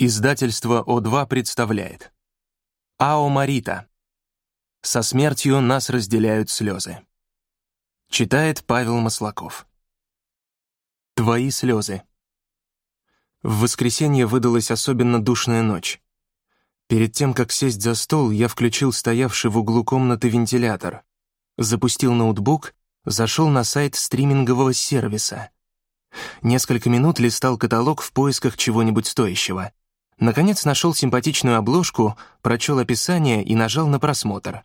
Издательство О2 представляет Ао Марита. Со смертью нас разделяют слезы. Читает Павел Маслаков. Твои слезы. В воскресенье выдалась особенно душная ночь. Перед тем, как сесть за стол, я включил стоявший в углу комнаты вентилятор, запустил ноутбук, зашел на сайт стримингового сервиса. Несколько минут листал каталог в поисках чего-нибудь стоящего. Наконец нашел симпатичную обложку, прочел описание и нажал на просмотр.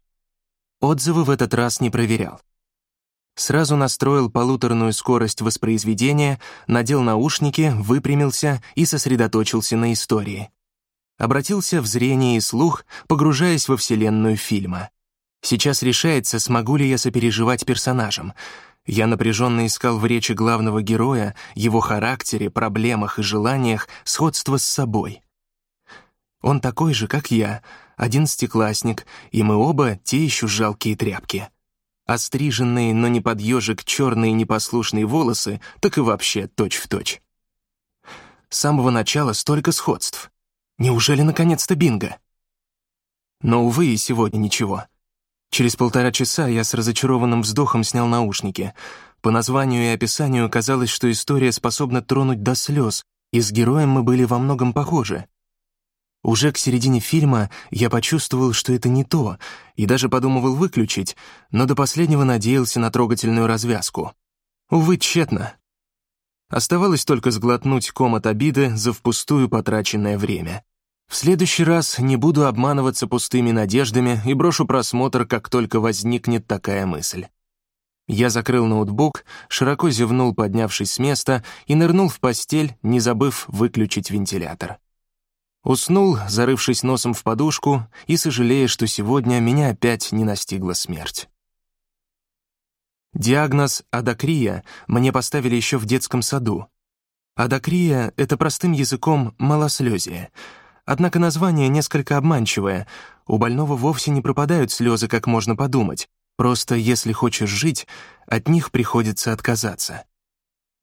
Отзывы в этот раз не проверял. Сразу настроил полуторную скорость воспроизведения, надел наушники, выпрямился и сосредоточился на истории. Обратился в зрение и слух, погружаясь во вселенную фильма. Сейчас решается, смогу ли я сопереживать персонажам. Я напряженно искал в речи главного героя, его характере, проблемах и желаниях сходство с собой. Он такой же, как я, одиннадцатиклассник, и мы оба те еще жалкие тряпки. Остриженные, но не под ежик, черные непослушные волосы, так и вообще точь-в-точь. С самого начала столько сходств. Неужели наконец-то бинго? Но, увы, и сегодня ничего. Через полтора часа я с разочарованным вздохом снял наушники. По названию и описанию казалось, что история способна тронуть до слез, и с героем мы были во многом похожи. Уже к середине фильма я почувствовал, что это не то, и даже подумывал выключить, но до последнего надеялся на трогательную развязку. Увы, тщетно. Оставалось только сглотнуть ком от обиды за впустую потраченное время. В следующий раз не буду обманываться пустыми надеждами и брошу просмотр, как только возникнет такая мысль. Я закрыл ноутбук, широко зевнул, поднявшись с места, и нырнул в постель, не забыв выключить вентилятор. Уснул, зарывшись носом в подушку и сожалея, что сегодня меня опять не настигла смерть. Диагноз «адакрия» мне поставили еще в детском саду. Адакрия — это простым языком малослезие. Однако название несколько обманчивое. У больного вовсе не пропадают слезы, как можно подумать. Просто если хочешь жить, от них приходится отказаться.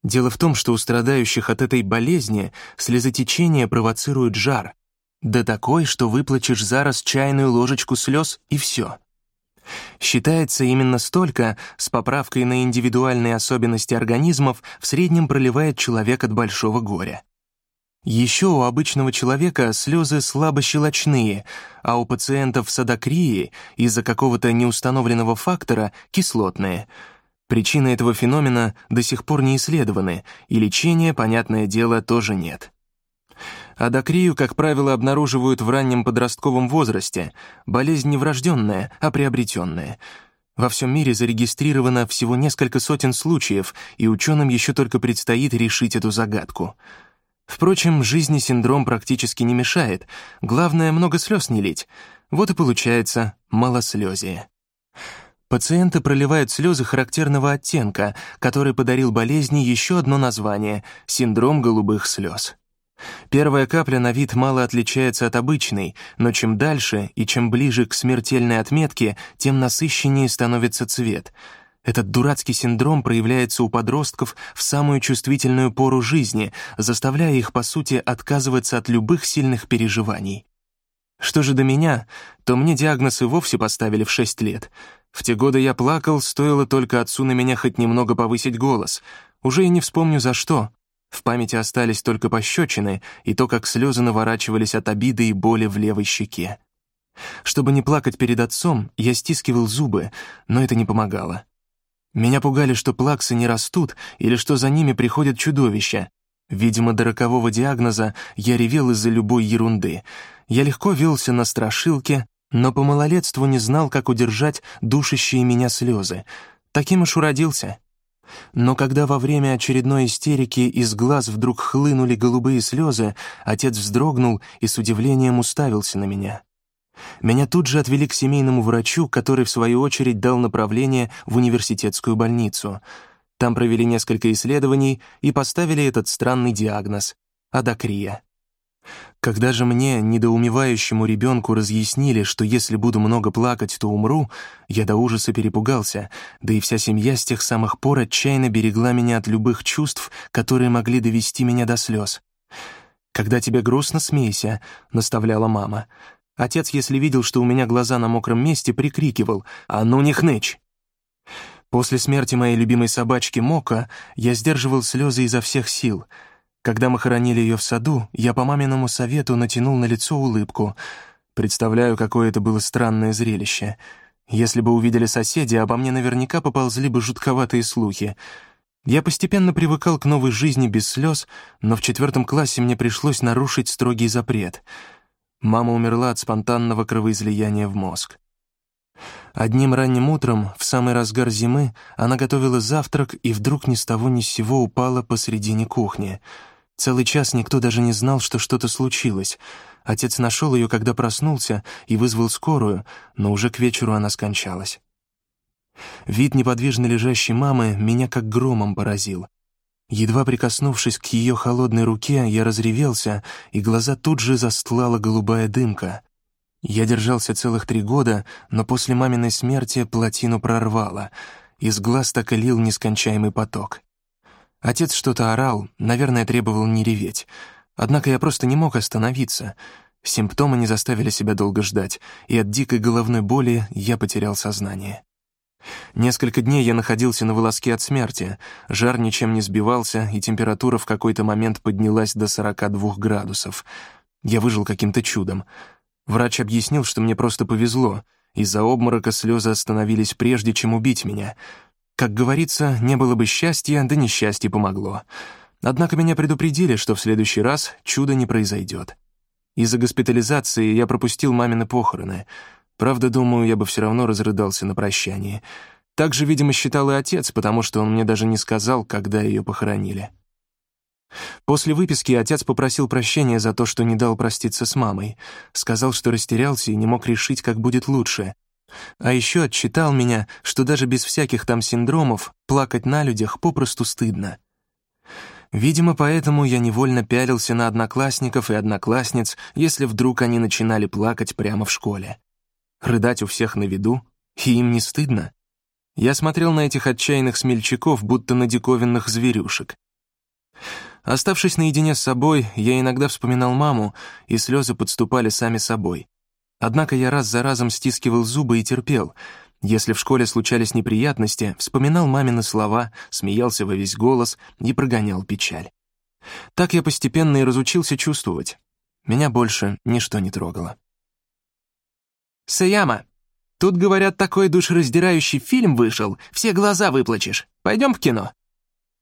Дело в том, что у страдающих от этой болезни слезотечение провоцирует жар, да такой, что выплачешь зараз чайную ложечку слез и все. Считается именно столько, с поправкой на индивидуальные особенности организмов, в среднем проливает человек от большого горя. Еще у обычного человека слезы слабощелочные, а у пациентов с адокрией из-за какого-то неустановленного фактора кислотные — Причины этого феномена до сих пор не исследованы, и лечения, понятное дело, тоже нет. Адокрию, как правило, обнаруживают в раннем подростковом возрасте. Болезнь не врожденная, а приобретенная. Во всем мире зарегистрировано всего несколько сотен случаев, и ученым еще только предстоит решить эту загадку. Впрочем, жизни синдром практически не мешает. Главное, много слез не лить. Вот и получается малослезие. Пациенты проливают слезы характерного оттенка, который подарил болезни еще одно название — синдром голубых слез. Первая капля на вид мало отличается от обычной, но чем дальше и чем ближе к смертельной отметке, тем насыщеннее становится цвет. Этот дурацкий синдром проявляется у подростков в самую чувствительную пору жизни, заставляя их, по сути, отказываться от любых сильных переживаний. Что же до меня, то мне диагноз и вовсе поставили в 6 лет — в те годы я плакал, стоило только отцу на меня хоть немного повысить голос. Уже и не вспомню за что. В памяти остались только пощечины и то, как слезы наворачивались от обиды и боли в левой щеке. Чтобы не плакать перед отцом, я стискивал зубы, но это не помогало. Меня пугали, что плаксы не растут или что за ними приходят чудовища. Видимо, до рокового диагноза я ревел из-за любой ерунды. Я легко велся на страшилке, но по малолетству не знал, как удержать душащие меня слезы. Таким уж уродился. Но когда во время очередной истерики из глаз вдруг хлынули голубые слезы, отец вздрогнул и с удивлением уставился на меня. Меня тут же отвели к семейному врачу, который, в свою очередь, дал направление в университетскую больницу. Там провели несколько исследований и поставили этот странный диагноз — адакрия. Когда же мне, недоумевающему ребенку, разъяснили, что если буду много плакать, то умру, я до ужаса перепугался, да и вся семья с тех самых пор отчаянно берегла меня от любых чувств, которые могли довести меня до слез. «Когда тебе грустно, смейся», — наставляла мама. Отец, если видел, что у меня глаза на мокром месте, прикрикивал «А ну не хнычь!». После смерти моей любимой собачки Мока я сдерживал слезы изо всех сил. Когда мы хоронили ее в саду, я по маминому совету натянул на лицо улыбку. Представляю, какое это было странное зрелище. Если бы увидели соседи, обо мне наверняка поползли бы жутковатые слухи. Я постепенно привыкал к новой жизни без слез, но в четвертом классе мне пришлось нарушить строгий запрет — Мама умерла от спонтанного кровоизлияния в мозг. Одним ранним утром, в самый разгар зимы, она готовила завтрак и вдруг ни с того ни с сего упала посредине кухни. Целый час никто даже не знал, что что-то случилось. Отец нашел ее, когда проснулся, и вызвал скорую, но уже к вечеру она скончалась. Вид неподвижно лежащей мамы меня как громом поразил. Едва прикоснувшись к ее холодной руке, я разревелся, и глаза тут же застлала голубая дымка. Я держался целых три года, но после маминой смерти плотину прорвало. Из глаз так и лил нескончаемый поток. Отец что-то орал, наверное, требовал не реветь. Однако я просто не мог остановиться. Симптомы не заставили себя долго ждать, и от дикой головной боли я потерял сознание. Несколько дней я находился на волоске от смерти, жар ничем не сбивался, и температура в какой-то момент поднялась до 42 градусов. Я выжил каким-то чудом. Врач объяснил, что мне просто повезло. Из-за обморока слезы остановились прежде, чем убить меня. Как говорится, не было бы счастья, да несчастье помогло. Однако меня предупредили, что в следующий раз чудо не произойдет. Из-за госпитализации я пропустил мамины похороны — Правда, думаю, я бы все равно разрыдался на прощание. Так же, видимо, считал и отец, потому что он мне даже не сказал, когда ее похоронили. После выписки отец попросил прощения за то, что не дал проститься с мамой. Сказал, что растерялся и не мог решить, как будет лучше. А еще отчитал меня, что даже без всяких там синдромов плакать на людях попросту стыдно. Видимо, поэтому я невольно пялился на одноклассников и одноклассниц, если вдруг они начинали плакать прямо в школе. Рыдать у всех на виду? И им не стыдно? Я смотрел на этих отчаянных смельчаков, будто на диковинных зверюшек. Оставшись наедине с собой, я иногда вспоминал маму, и слезы подступали сами собой. Однако я раз за разом стискивал зубы и терпел. Если в школе случались неприятности, вспоминал мамины слова, смеялся во весь голос и прогонял печаль. Так я постепенно и разучился чувствовать. Меня больше ничто не трогало. «Саяма, тут, говорят, такой душераздирающий фильм вышел, все глаза выплачешь. Пойдем в кино?»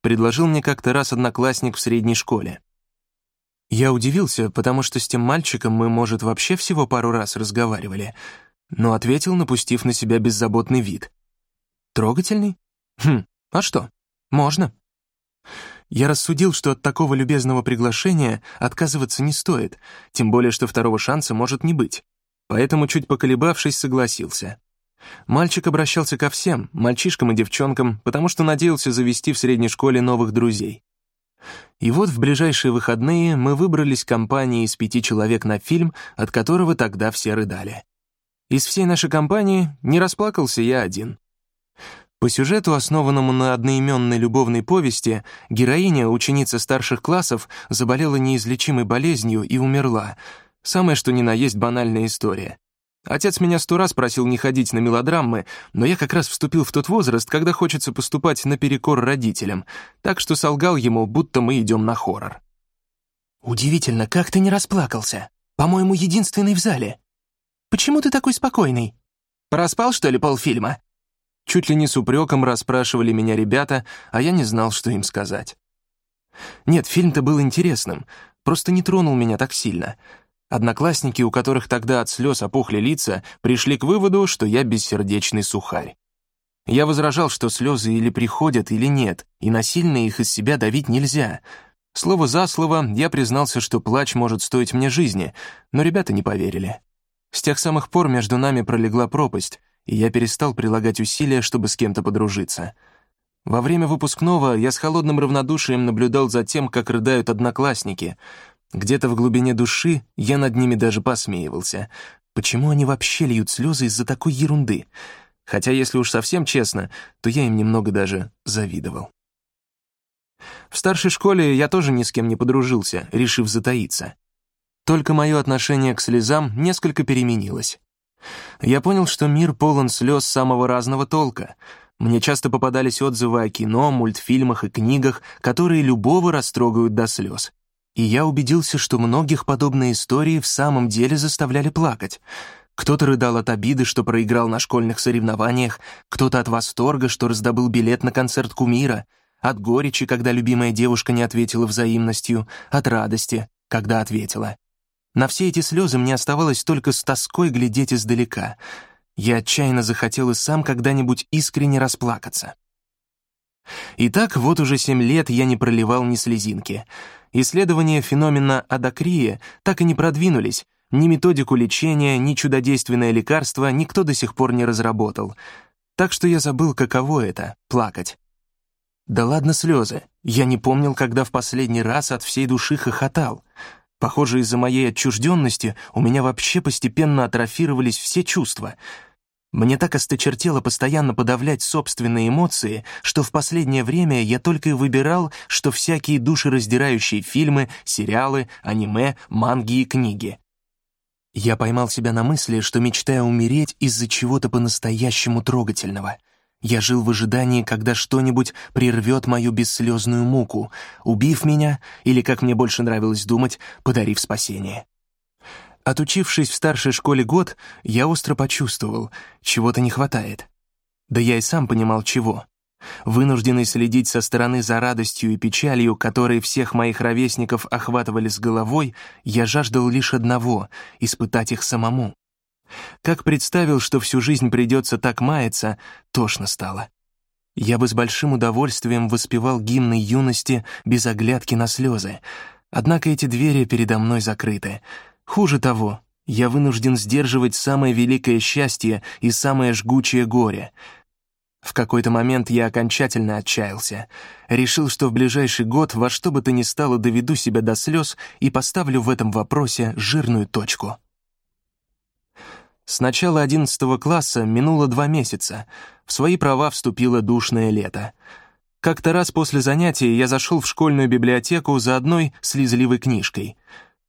Предложил мне как-то раз одноклассник в средней школе. Я удивился, потому что с тем мальчиком мы, может, вообще всего пару раз разговаривали, но ответил, напустив на себя беззаботный вид. «Трогательный? Хм, а что? Можно». Я рассудил, что от такого любезного приглашения отказываться не стоит, тем более что второго шанса может не быть поэтому, чуть поколебавшись, согласился. Мальчик обращался ко всем, мальчишкам и девчонкам, потому что надеялся завести в средней школе новых друзей. И вот в ближайшие выходные мы выбрались компанией из пяти человек на фильм, от которого тогда все рыдали. Из всей нашей компании не расплакался я один. По сюжету, основанному на одноименной любовной повести, героиня, ученица старших классов, заболела неизлечимой болезнью и умерла — Самое что ни на есть банальная история. Отец меня сто раз просил не ходить на мелодрамы, но я как раз вступил в тот возраст, когда хочется поступать наперекор родителям, так что солгал ему, будто мы идем на хоррор. «Удивительно, как ты не расплакался? По-моему, единственный в зале. Почему ты такой спокойный? Проспал, что ли, полфильма?» Чуть ли не с упреком расспрашивали меня ребята, а я не знал, что им сказать. Нет, фильм-то был интересным, просто не тронул меня так сильно — Одноклассники, у которых тогда от слез опухли лица, пришли к выводу, что я бессердечный сухарь. Я возражал, что слезы или приходят, или нет, и насильно их из себя давить нельзя. Слово за слово я признался, что плач может стоить мне жизни, но ребята не поверили. С тех самых пор между нами пролегла пропасть, и я перестал прилагать усилия, чтобы с кем-то подружиться. Во время выпускного я с холодным равнодушием наблюдал за тем, как рыдают одноклассники — где-то в глубине души я над ними даже посмеивался. Почему они вообще льют слезы из-за такой ерунды? Хотя, если уж совсем честно, то я им немного даже завидовал. В старшей школе я тоже ни с кем не подружился, решив затаиться. Только мое отношение к слезам несколько переменилось. Я понял, что мир полон слез самого разного толка. Мне часто попадались отзывы о кино, мультфильмах и книгах, которые любого растрогают до слез. И я убедился, что многих подобные истории в самом деле заставляли плакать. Кто-то рыдал от обиды, что проиграл на школьных соревнованиях, кто-то от восторга, что раздобыл билет на концерт кумира, от горечи, когда любимая девушка не ответила взаимностью, от радости, когда ответила. На все эти слезы мне оставалось только с тоской глядеть издалека. Я отчаянно захотел и сам когда-нибудь искренне расплакаться. Итак, вот уже семь лет я не проливал ни слезинки. Исследования феномена адакрия так и не продвинулись, ни методику лечения, ни чудодейственное лекарство никто до сих пор не разработал. Так что я забыл, каково это — плакать. Да ладно слезы. Я не помнил, когда в последний раз от всей души хохотал. Похоже, из-за моей отчужденности у меня вообще постепенно атрофировались все чувства. Мне так осточертело постоянно подавлять собственные эмоции, что в последнее время я только и выбирал, что всякие душераздирающие фильмы, сериалы, аниме, манги и книги. Я поймал себя на мысли, что мечтаю умереть из-за чего-то по-настоящему трогательного — я жил в ожидании, когда что-нибудь прервет мою бесслезную муку, убив меня или, как мне больше нравилось думать, подарив спасение. Отучившись в старшей школе год, я остро почувствовал, чего-то не хватает. Да я и сам понимал, чего. Вынужденный следить со стороны за радостью и печалью, которые всех моих ровесников охватывали с головой, я жаждал лишь одного — испытать их самому. Как представил, что всю жизнь придется так маяться, тошно стало. Я бы с большим удовольствием воспевал гимны юности без оглядки на слезы. Однако эти двери передо мной закрыты. Хуже того, я вынужден сдерживать самое великое счастье и самое жгучее горе. В какой-то момент я окончательно отчаялся. Решил, что в ближайший год во что бы то ни стало доведу себя до слез и поставлю в этом вопросе жирную точку. С начала 11 класса минуло два месяца. В свои права вступило душное лето. Как-то раз после занятий я зашел в школьную библиотеку за одной слезливой книжкой.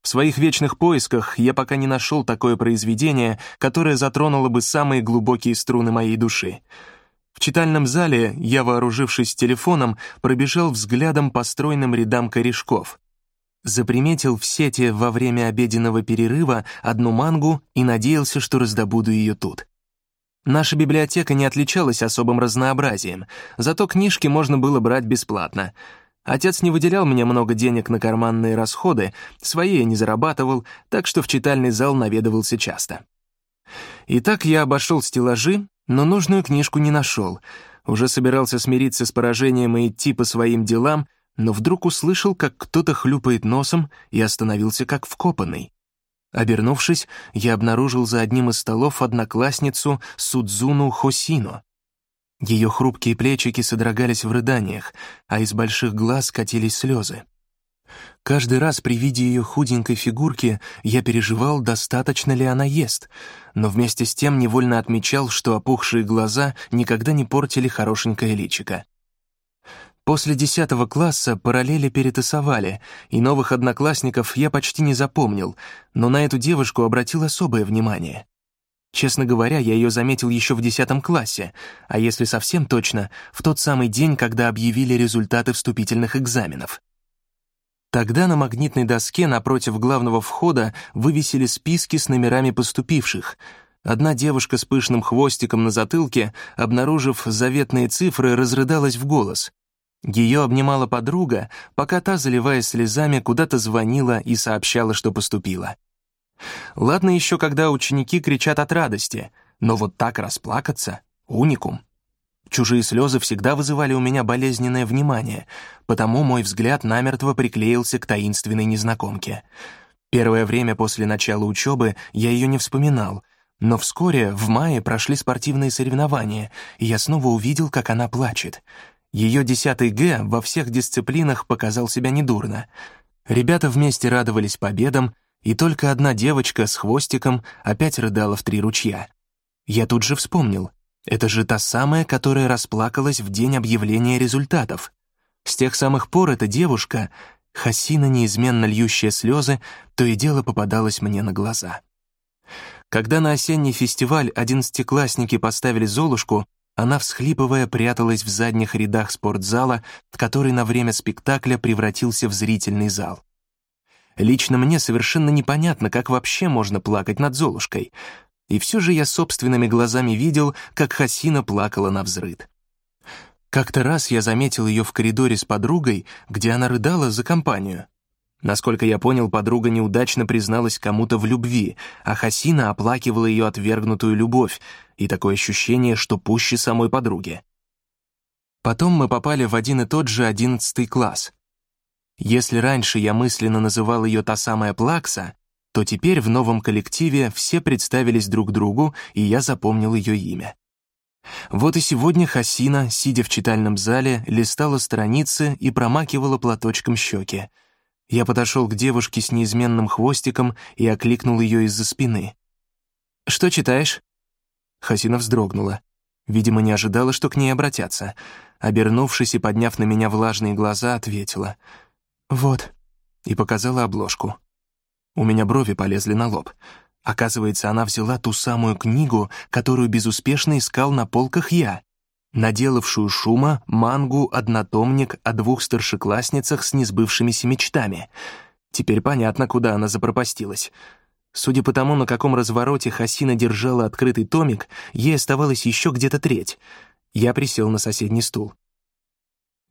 В своих вечных поисках я пока не нашел такое произведение, которое затронуло бы самые глубокие струны моей души. В читальном зале я, вооружившись телефоном, пробежал взглядом по стройным рядам корешков. Заприметил в сети во время обеденного перерыва одну мангу и надеялся, что раздобуду ее тут. Наша библиотека не отличалась особым разнообразием, зато книжки можно было брать бесплатно. Отец не выделял мне много денег на карманные расходы, свои я не зарабатывал, так что в читальный зал наведывался часто. Итак, я обошел стеллажи, но нужную книжку не нашел. Уже собирался смириться с поражением и идти по своим делам — но вдруг услышал, как кто-то хлюпает носом и остановился как вкопанный. Обернувшись, я обнаружил за одним из столов одноклассницу Судзуну Хосино. Ее хрупкие плечики содрогались в рыданиях, а из больших глаз катились слезы. Каждый раз при виде ее худенькой фигурки я переживал, достаточно ли она ест, но вместе с тем невольно отмечал, что опухшие глаза никогда не портили хорошенькое личико. После десятого класса параллели перетасовали, и новых одноклассников я почти не запомнил, но на эту девушку обратил особое внимание. Честно говоря, я ее заметил еще в десятом классе, а если совсем точно, в тот самый день, когда объявили результаты вступительных экзаменов. Тогда на магнитной доске напротив главного входа вывесили списки с номерами поступивших. Одна девушка с пышным хвостиком на затылке, обнаружив заветные цифры, разрыдалась в голос. Ее обнимала подруга, пока та, заливаясь слезами, куда-то звонила и сообщала, что поступила. Ладно еще, когда ученики кричат от радости, но вот так расплакаться — уникум. Чужие слезы всегда вызывали у меня болезненное внимание, потому мой взгляд намертво приклеился к таинственной незнакомке. Первое время после начала учебы я ее не вспоминал, но вскоре, в мае, прошли спортивные соревнования, и я снова увидел, как она плачет — ее десятый Г во всех дисциплинах показал себя недурно. Ребята вместе радовались победам, и только одна девочка с хвостиком опять рыдала в три ручья. Я тут же вспомнил. Это же та самая, которая расплакалась в день объявления результатов. С тех самых пор эта девушка, Хасина, неизменно льющая слезы, то и дело попадалась мне на глаза. Когда на осенний фестиваль одиннадцатиклассники поставили «Золушку», она, всхлипывая, пряталась в задних рядах спортзала, который на время спектакля превратился в зрительный зал. Лично мне совершенно непонятно, как вообще можно плакать над Золушкой. И все же я собственными глазами видел, как Хасина плакала на взрыд. Как-то раз я заметил ее в коридоре с подругой, где она рыдала за компанию. Насколько я понял, подруга неудачно призналась кому-то в любви, а Хасина оплакивала ее отвергнутую любовь, и такое ощущение, что пуще самой подруги. Потом мы попали в один и тот же одиннадцатый класс. Если раньше я мысленно называл ее та самая Плакса, то теперь в новом коллективе все представились друг другу, и я запомнил ее имя. Вот и сегодня Хасина, сидя в читальном зале, листала страницы и промакивала платочком щеки — я подошел к девушке с неизменным хвостиком и окликнул ее из-за спины. «Что читаешь?» Хасина вздрогнула. Видимо, не ожидала, что к ней обратятся. Обернувшись и подняв на меня влажные глаза, ответила. «Вот», и показала обложку. У меня брови полезли на лоб. Оказывается, она взяла ту самую книгу, которую безуспешно искал на полках я наделавшую шума мангу-однотомник о двух старшеклассницах с несбывшимися мечтами. Теперь понятно, куда она запропастилась. Судя по тому, на каком развороте Хасина держала открытый томик, ей оставалось еще где-то треть. Я присел на соседний стул.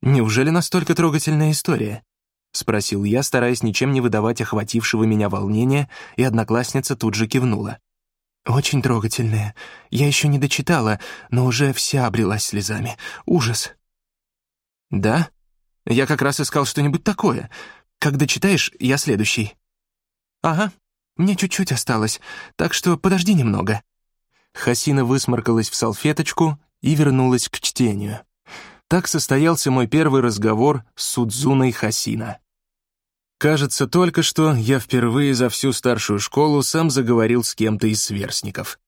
«Неужели настолько трогательная история?» — спросил я, стараясь ничем не выдавать охватившего меня волнения, и одноклассница тут же кивнула. «Очень трогательная. Я еще не дочитала, но уже вся облилась слезами. Ужас». «Да? Я как раз искал что-нибудь такое. Как дочитаешь, я следующий». «Ага, мне чуть-чуть осталось, так что подожди немного». Хасина высморкалась в салфеточку и вернулась к чтению. Так состоялся мой первый разговор с Судзуной Хасина. Кажется, только что я впервые за всю старшую школу сам заговорил с кем-то из сверстников.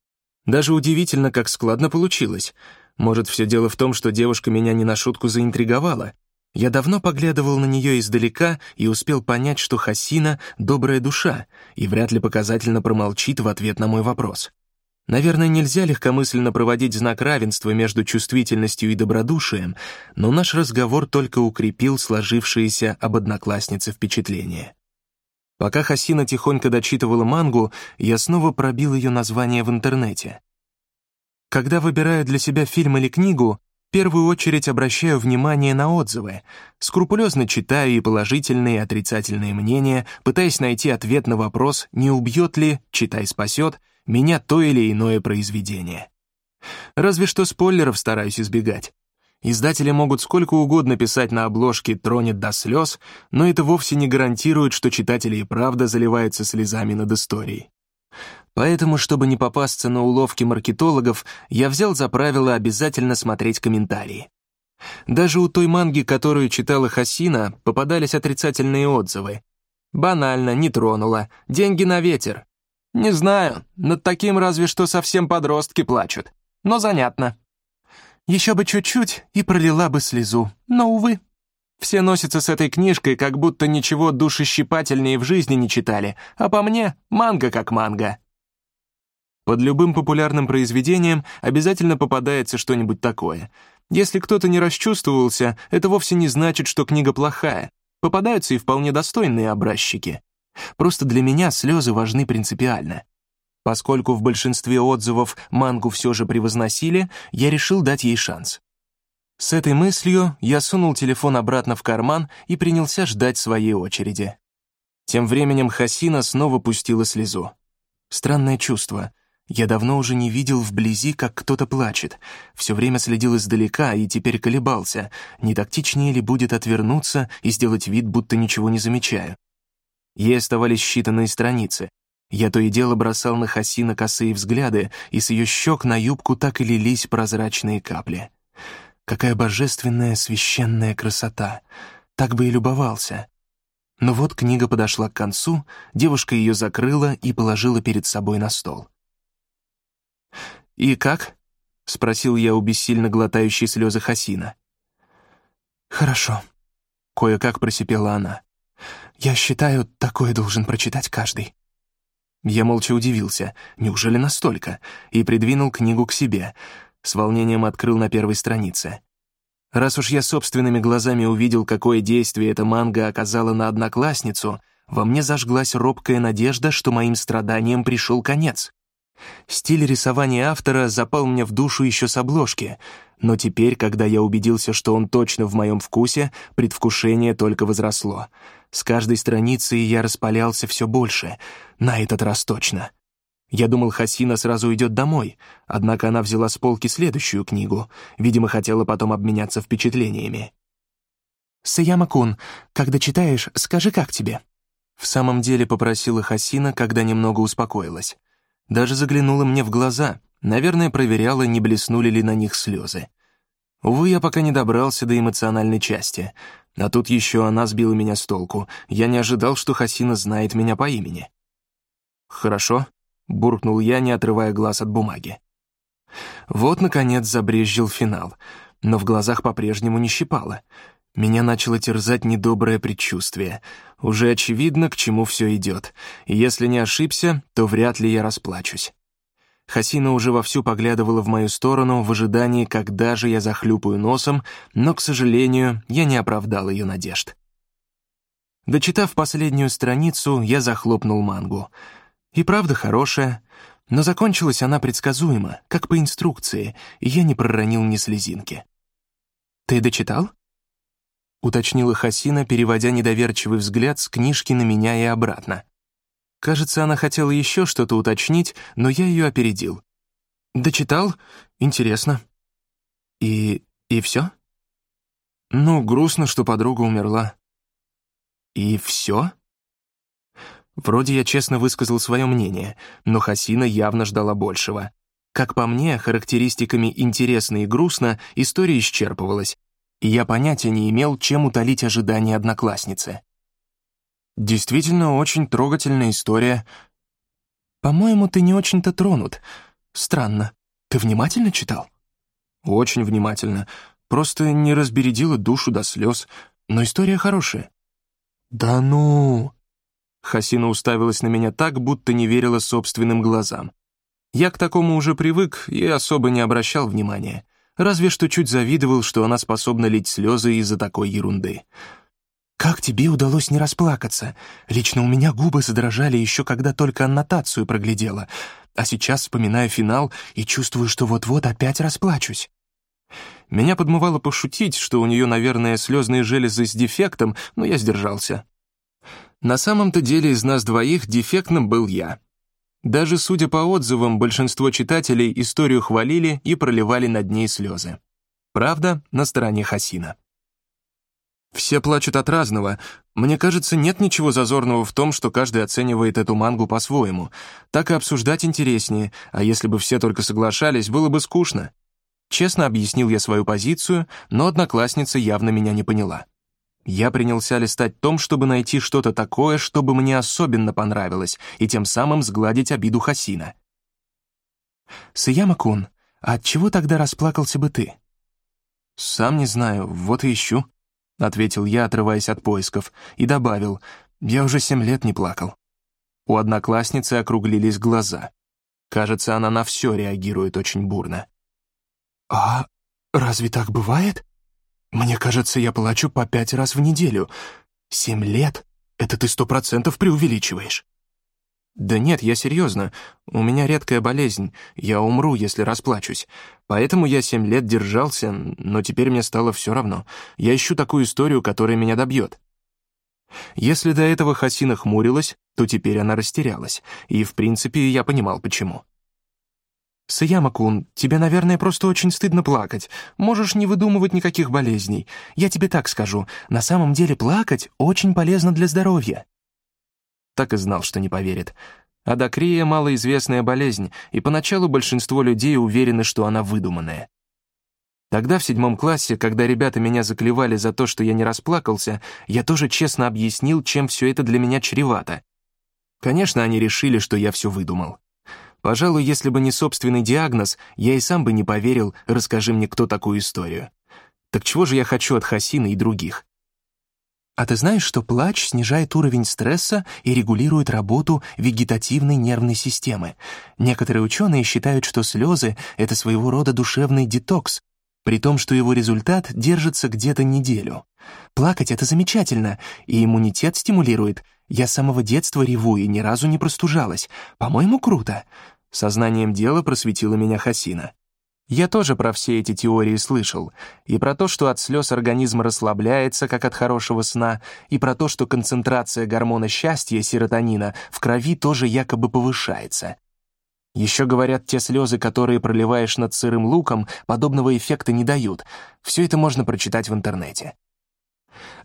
Даже удивительно, как складно получилось. Может, все дело в том, что девушка меня не на шутку заинтриговала. Я давно поглядывал на нее издалека и успел понять, что Хасина — добрая душа и вряд ли показательно промолчит в ответ на мой вопрос. Наверное, нельзя легкомысленно проводить знак равенства между чувствительностью и добродушием, но наш разговор только укрепил сложившееся об однокласснице впечатление. Пока Хасина тихонько дочитывала мангу, я снова пробил ее название в интернете. Когда выбираю для себя фильм или книгу, в первую очередь обращаю внимание на отзывы, скрупулезно читаю и положительные, и отрицательные мнения, пытаясь найти ответ на вопрос, не убьет ли, читай спасет, меня то или иное произведение. Разве что спойлеров стараюсь избегать. Издатели могут сколько угодно писать на обложке «тронет до слез», но это вовсе не гарантирует, что читатели и правда заливаются слезами над историей. Поэтому, чтобы не попасться на уловки маркетологов, я взял за правило обязательно смотреть комментарии. Даже у той манги, которую читала Хасина, попадались отрицательные отзывы. Банально, не тронула, деньги на ветер, «Не знаю, над таким разве что совсем подростки плачут. Но занятно». «Еще бы чуть-чуть и пролила бы слезу, но, увы». Все носятся с этой книжкой, как будто ничего душещипательнее в жизни не читали, а по мне — манга как манга. Под любым популярным произведением обязательно попадается что-нибудь такое. Если кто-то не расчувствовался, это вовсе не значит, что книга плохая. Попадаются и вполне достойные образчики. Просто для меня слезы важны принципиально. Поскольку в большинстве отзывов мангу все же превозносили, я решил дать ей шанс. С этой мыслью я сунул телефон обратно в карман и принялся ждать своей очереди. Тем временем Хасина снова пустила слезу. Странное чувство. Я давно уже не видел вблизи, как кто-то плачет. Все время следил издалека и теперь колебался, не тактичнее ли будет отвернуться и сделать вид, будто ничего не замечаю. Ей оставались считанные страницы. Я то и дело бросал на Хасина косые взгляды, и с ее щек на юбку так и лились прозрачные капли. Какая божественная священная красота! Так бы и любовался. Но вот книга подошла к концу, девушка ее закрыла и положила перед собой на стол. «И как?» — спросил я у бессильно глотающей слезы Хасина. «Хорошо», кое-как просипела она. «Я считаю, такое должен прочитать каждый». Я молча удивился, неужели настолько, и придвинул книгу к себе. С волнением открыл на первой странице. Раз уж я собственными глазами увидел, какое действие эта манга оказала на одноклассницу, во мне зажглась робкая надежда, что моим страданиям пришел конец. Стиль рисования автора запал мне в душу еще с обложки, но теперь, когда я убедился, что он точно в моем вкусе, предвкушение только возросло. С каждой страницей я распалялся все больше, на этот раз точно. Я думал, Хасина сразу уйдет домой, однако она взяла с полки следующую книгу, видимо, хотела потом обменяться впечатлениями. «Саяма-кун, когда читаешь, скажи, как тебе?» В самом деле попросила Хасина, когда немного успокоилась. Даже заглянула мне в глаза, наверное, проверяла, не блеснули ли на них слезы. Увы, я пока не добрался до эмоциональной части, а тут еще она сбила меня с толку. Я не ожидал, что Хасина знает меня по имени. «Хорошо», — буркнул я, не отрывая глаз от бумаги. Вот, наконец, забрезжил финал, но в глазах по-прежнему не щипало. Меня начало терзать недоброе предчувствие. Уже очевидно, к чему все идет. И если не ошибся, то вряд ли я расплачусь. Хасина уже вовсю поглядывала в мою сторону в ожидании, когда же я захлюпаю носом, но, к сожалению, я не оправдал ее надежд. Дочитав последнюю страницу, я захлопнул мангу. И правда хорошая, но закончилась она предсказуемо, как по инструкции, и я не проронил ни слезинки. «Ты дочитал?» — уточнила Хасина, переводя недоверчивый взгляд с книжки на меня и обратно. Кажется, она хотела еще что-то уточнить, но я ее опередил. «Дочитал? Интересно». «И... и все?» «Ну, грустно, что подруга умерла». «И все?» Вроде я честно высказал свое мнение, но Хасина явно ждала большего. Как по мне, характеристиками «интересно» и «грустно» история исчерпывалась, и я понятия не имел, чем утолить ожидания одноклассницы. Действительно, очень трогательная история. По-моему, ты не очень-то тронут. Странно. Ты внимательно читал? Очень внимательно. Просто не разбередила душу до слез. Но история хорошая. Да ну... Хасина уставилась на меня так, будто не верила собственным глазам. Я к такому уже привык и особо не обращал внимания разве что чуть завидовал, что она способна лить слезы из-за такой ерунды. «Как тебе удалось не расплакаться? Лично у меня губы задрожали еще когда только аннотацию проглядела, а сейчас вспоминаю финал и чувствую, что вот-вот опять расплачусь». Меня подмывало пошутить, что у нее, наверное, слезные железы с дефектом, но я сдержался. На самом-то деле из нас двоих дефектным был я. Даже судя по отзывам, большинство читателей историю хвалили и проливали над ней слезы. Правда, на стороне Хасина. Все плачут от разного. Мне кажется, нет ничего зазорного в том, что каждый оценивает эту мангу по-своему. Так и обсуждать интереснее, а если бы все только соглашались, было бы скучно. Честно объяснил я свою позицию, но одноклассница явно меня не поняла. Я принялся листать том, чтобы найти что-то такое, чтобы мне особенно понравилось, и тем самым сгладить обиду Хасина. «Саяма-кун, а от чего тогда расплакался бы ты?» «Сам не знаю, вот и ищу», — ответил я, отрываясь от поисков, и добавил, «Я уже семь лет не плакал». У одноклассницы округлились глаза. Кажется, она на все реагирует очень бурно. «А разве так бывает?» Мне кажется, я плачу по пять раз в неделю. Семь лет? Это ты сто процентов преувеличиваешь. Да нет, я серьезно. У меня редкая болезнь. Я умру, если расплачусь. Поэтому я семь лет держался, но теперь мне стало все равно. Я ищу такую историю, которая меня добьет. Если до этого Хасина хмурилась, то теперь она растерялась, и, в принципе, я понимал, почему. «Саяма-кун, тебе, наверное, просто очень стыдно плакать. Можешь не выдумывать никаких болезней. Я тебе так скажу, на самом деле плакать очень полезно для здоровья». Так и знал, что не поверит. Адакрия — малоизвестная болезнь, и поначалу большинство людей уверены, что она выдуманная. Тогда, в седьмом классе, когда ребята меня заклевали за то, что я не расплакался, я тоже честно объяснил, чем все это для меня чревато. Конечно, они решили, что я все выдумал. Пожалуй, если бы не собственный диагноз, я и сам бы не поверил, расскажи мне, кто такую историю. Так чего же я хочу от Хасины и других? А ты знаешь, что плач снижает уровень стресса и регулирует работу вегетативной нервной системы? Некоторые ученые считают, что слезы — это своего рода душевный детокс, при том, что его результат держится где-то неделю. Плакать — это замечательно, и иммунитет стимулирует. Я с самого детства реву и ни разу не простужалась. По-моему, круто. Сознанием дела просветила меня Хасина. Я тоже про все эти теории слышал. И про то, что от слез организм расслабляется, как от хорошего сна, и про то, что концентрация гормона счастья, серотонина, в крови тоже якобы повышается. Еще говорят, те слезы, которые проливаешь над сырым луком, подобного эффекта не дают. Все это можно прочитать в интернете.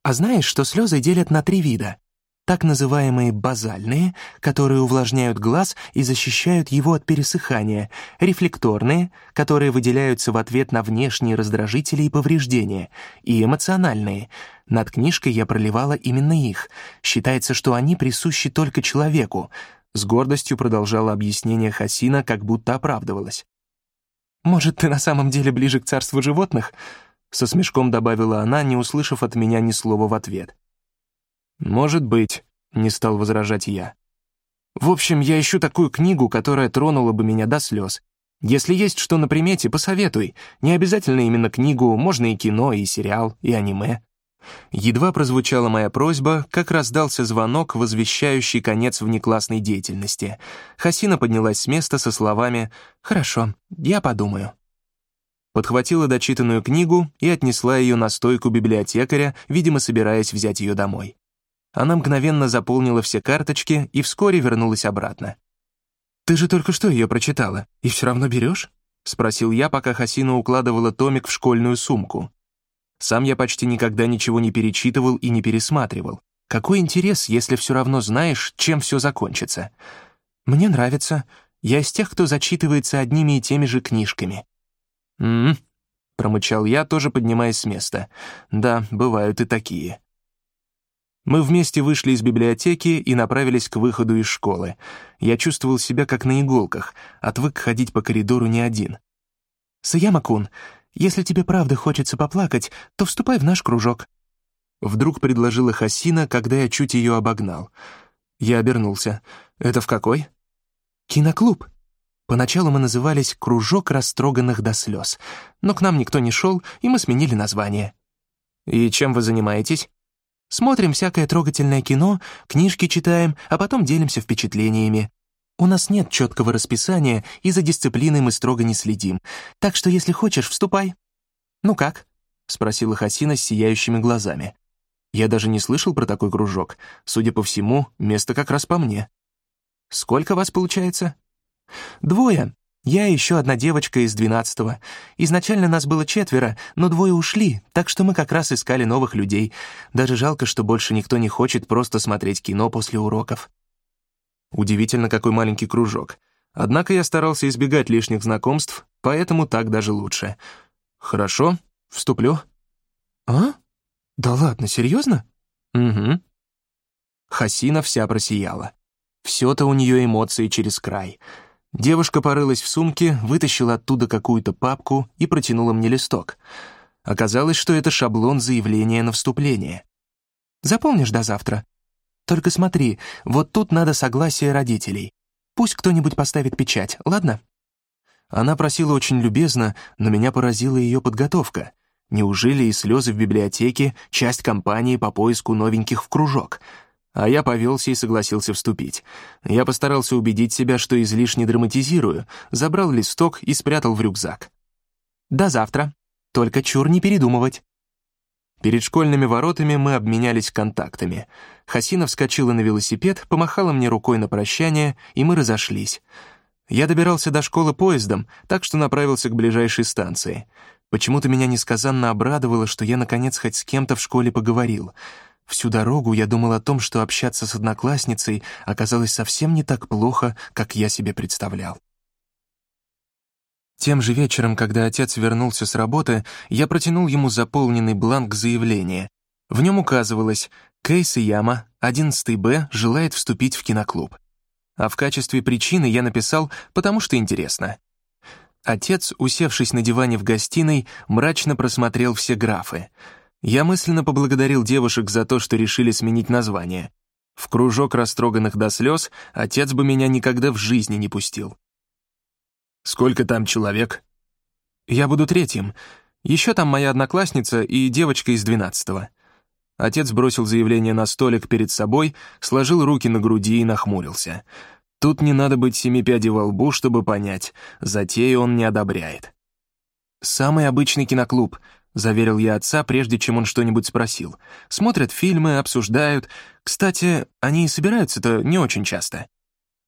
А знаешь, что слезы делят на три вида? Так называемые базальные, которые увлажняют глаз и защищают его от пересыхания, рефлекторные, которые выделяются в ответ на внешние раздражители и повреждения, и эмоциональные. Над книжкой я проливала именно их. Считается, что они присущи только человеку. С гордостью продолжала объяснение Хасина, как будто оправдывалась. «Может, ты на самом деле ближе к царству животных?» Со смешком добавила она, не услышав от меня ни слова в ответ. «Может быть», — не стал возражать я. «В общем, я ищу такую книгу, которая тронула бы меня до слез. Если есть что на примете, посоветуй. Не обязательно именно книгу, можно и кино, и сериал, и аниме». Едва прозвучала моя просьба, как раздался звонок, возвещающий конец внеклассной деятельности. Хасина поднялась с места со словами «Хорошо, я подумаю». Подхватила дочитанную книгу и отнесла ее на стойку библиотекаря, видимо, собираясь взять ее домой. Она мгновенно заполнила все карточки и вскоре вернулась обратно. «Ты же только что ее прочитала, и все равно берешь?» — спросил я, пока Хасина укладывала томик в школьную сумку. Сам я почти никогда ничего не перечитывал и не пересматривал. Какой интерес, если все равно знаешь, чем все закончится? Мне нравится. Я из тех, кто зачитывается одними и теми же книжками. «М-м», промычал я, тоже поднимаясь с места. «Да, бывают и такие». Мы вместе вышли из библиотеки и направились к выходу из школы. Я чувствовал себя как на иголках, отвык ходить по коридору не один. «Саяма-кун, если тебе правда хочется поплакать, то вступай в наш кружок». Вдруг предложила Хасина, когда я чуть ее обогнал. Я обернулся. «Это в какой?» «Киноклуб». Поначалу мы назывались «Кружок растроганных до слез», но к нам никто не шел, и мы сменили название. «И чем вы занимаетесь?» Смотрим всякое трогательное кино, книжки читаем, а потом делимся впечатлениями. У нас нет четкого расписания, и за дисциплиной мы строго не следим. Так что, если хочешь, вступай». «Ну как?» — спросила Хасина с сияющими глазами. Я даже не слышал про такой кружок. Судя по всему, место как раз по мне. «Сколько вас получается?» «Двое. Я и еще одна девочка из двенадцатого. Изначально нас было четверо, но двое ушли, так что мы как раз искали новых людей. Даже жалко, что больше никто не хочет просто смотреть кино после уроков. Удивительно, какой маленький кружок. Однако я старался избегать лишних знакомств, поэтому так даже лучше. Хорошо, вступлю. А? Да ладно, серьезно? Угу. Хасина вся просияла. Все-то у нее эмоции через край — Девушка порылась в сумке, вытащила оттуда какую-то папку и протянула мне листок. Оказалось, что это шаблон заявления на вступление. «Запомнишь до завтра? Только смотри, вот тут надо согласие родителей. Пусть кто-нибудь поставит печать, ладно?» Она просила очень любезно, но меня поразила ее подготовка. Неужели и слезы в библиотеке — часть кампании по поиску новеньких в кружок — а я повелся и согласился вступить. Я постарался убедить себя, что излишне драматизирую, забрал листок и спрятал в рюкзак. «До завтра. Только чур не передумывать». Перед школьными воротами мы обменялись контактами. Хасина вскочила на велосипед, помахала мне рукой на прощание, и мы разошлись. Я добирался до школы поездом, так что направился к ближайшей станции. Почему-то меня несказанно обрадовало, что я, наконец, хоть с кем-то в школе поговорил — Всю дорогу я думал о том, что общаться с одноклассницей оказалось совсем не так плохо, как я себе представлял. Тем же вечером, когда отец вернулся с работы, я протянул ему заполненный бланк заявления. В нем указывалось «Кейс Яма, 11 Б, желает вступить в киноклуб». А в качестве причины я написал «потому что интересно». Отец, усевшись на диване в гостиной, мрачно просмотрел все графы — Я мысленно поблагодарил девушек за то, что решили сменить название. В кружок растроганных до слез отец бы меня никогда в жизни не пустил. «Сколько там человек?» «Я буду третьим. Еще там моя одноклассница и девочка из двенадцатого». Отец бросил заявление на столик перед собой, сложил руки на груди и нахмурился. Тут не надо быть семи пядей во лбу, чтобы понять, затею он не одобряет. «Самый обычный киноклуб», — заверил я отца, прежде чем он что-нибудь спросил. «Смотрят фильмы, обсуждают. Кстати, они и собираются-то не очень часто».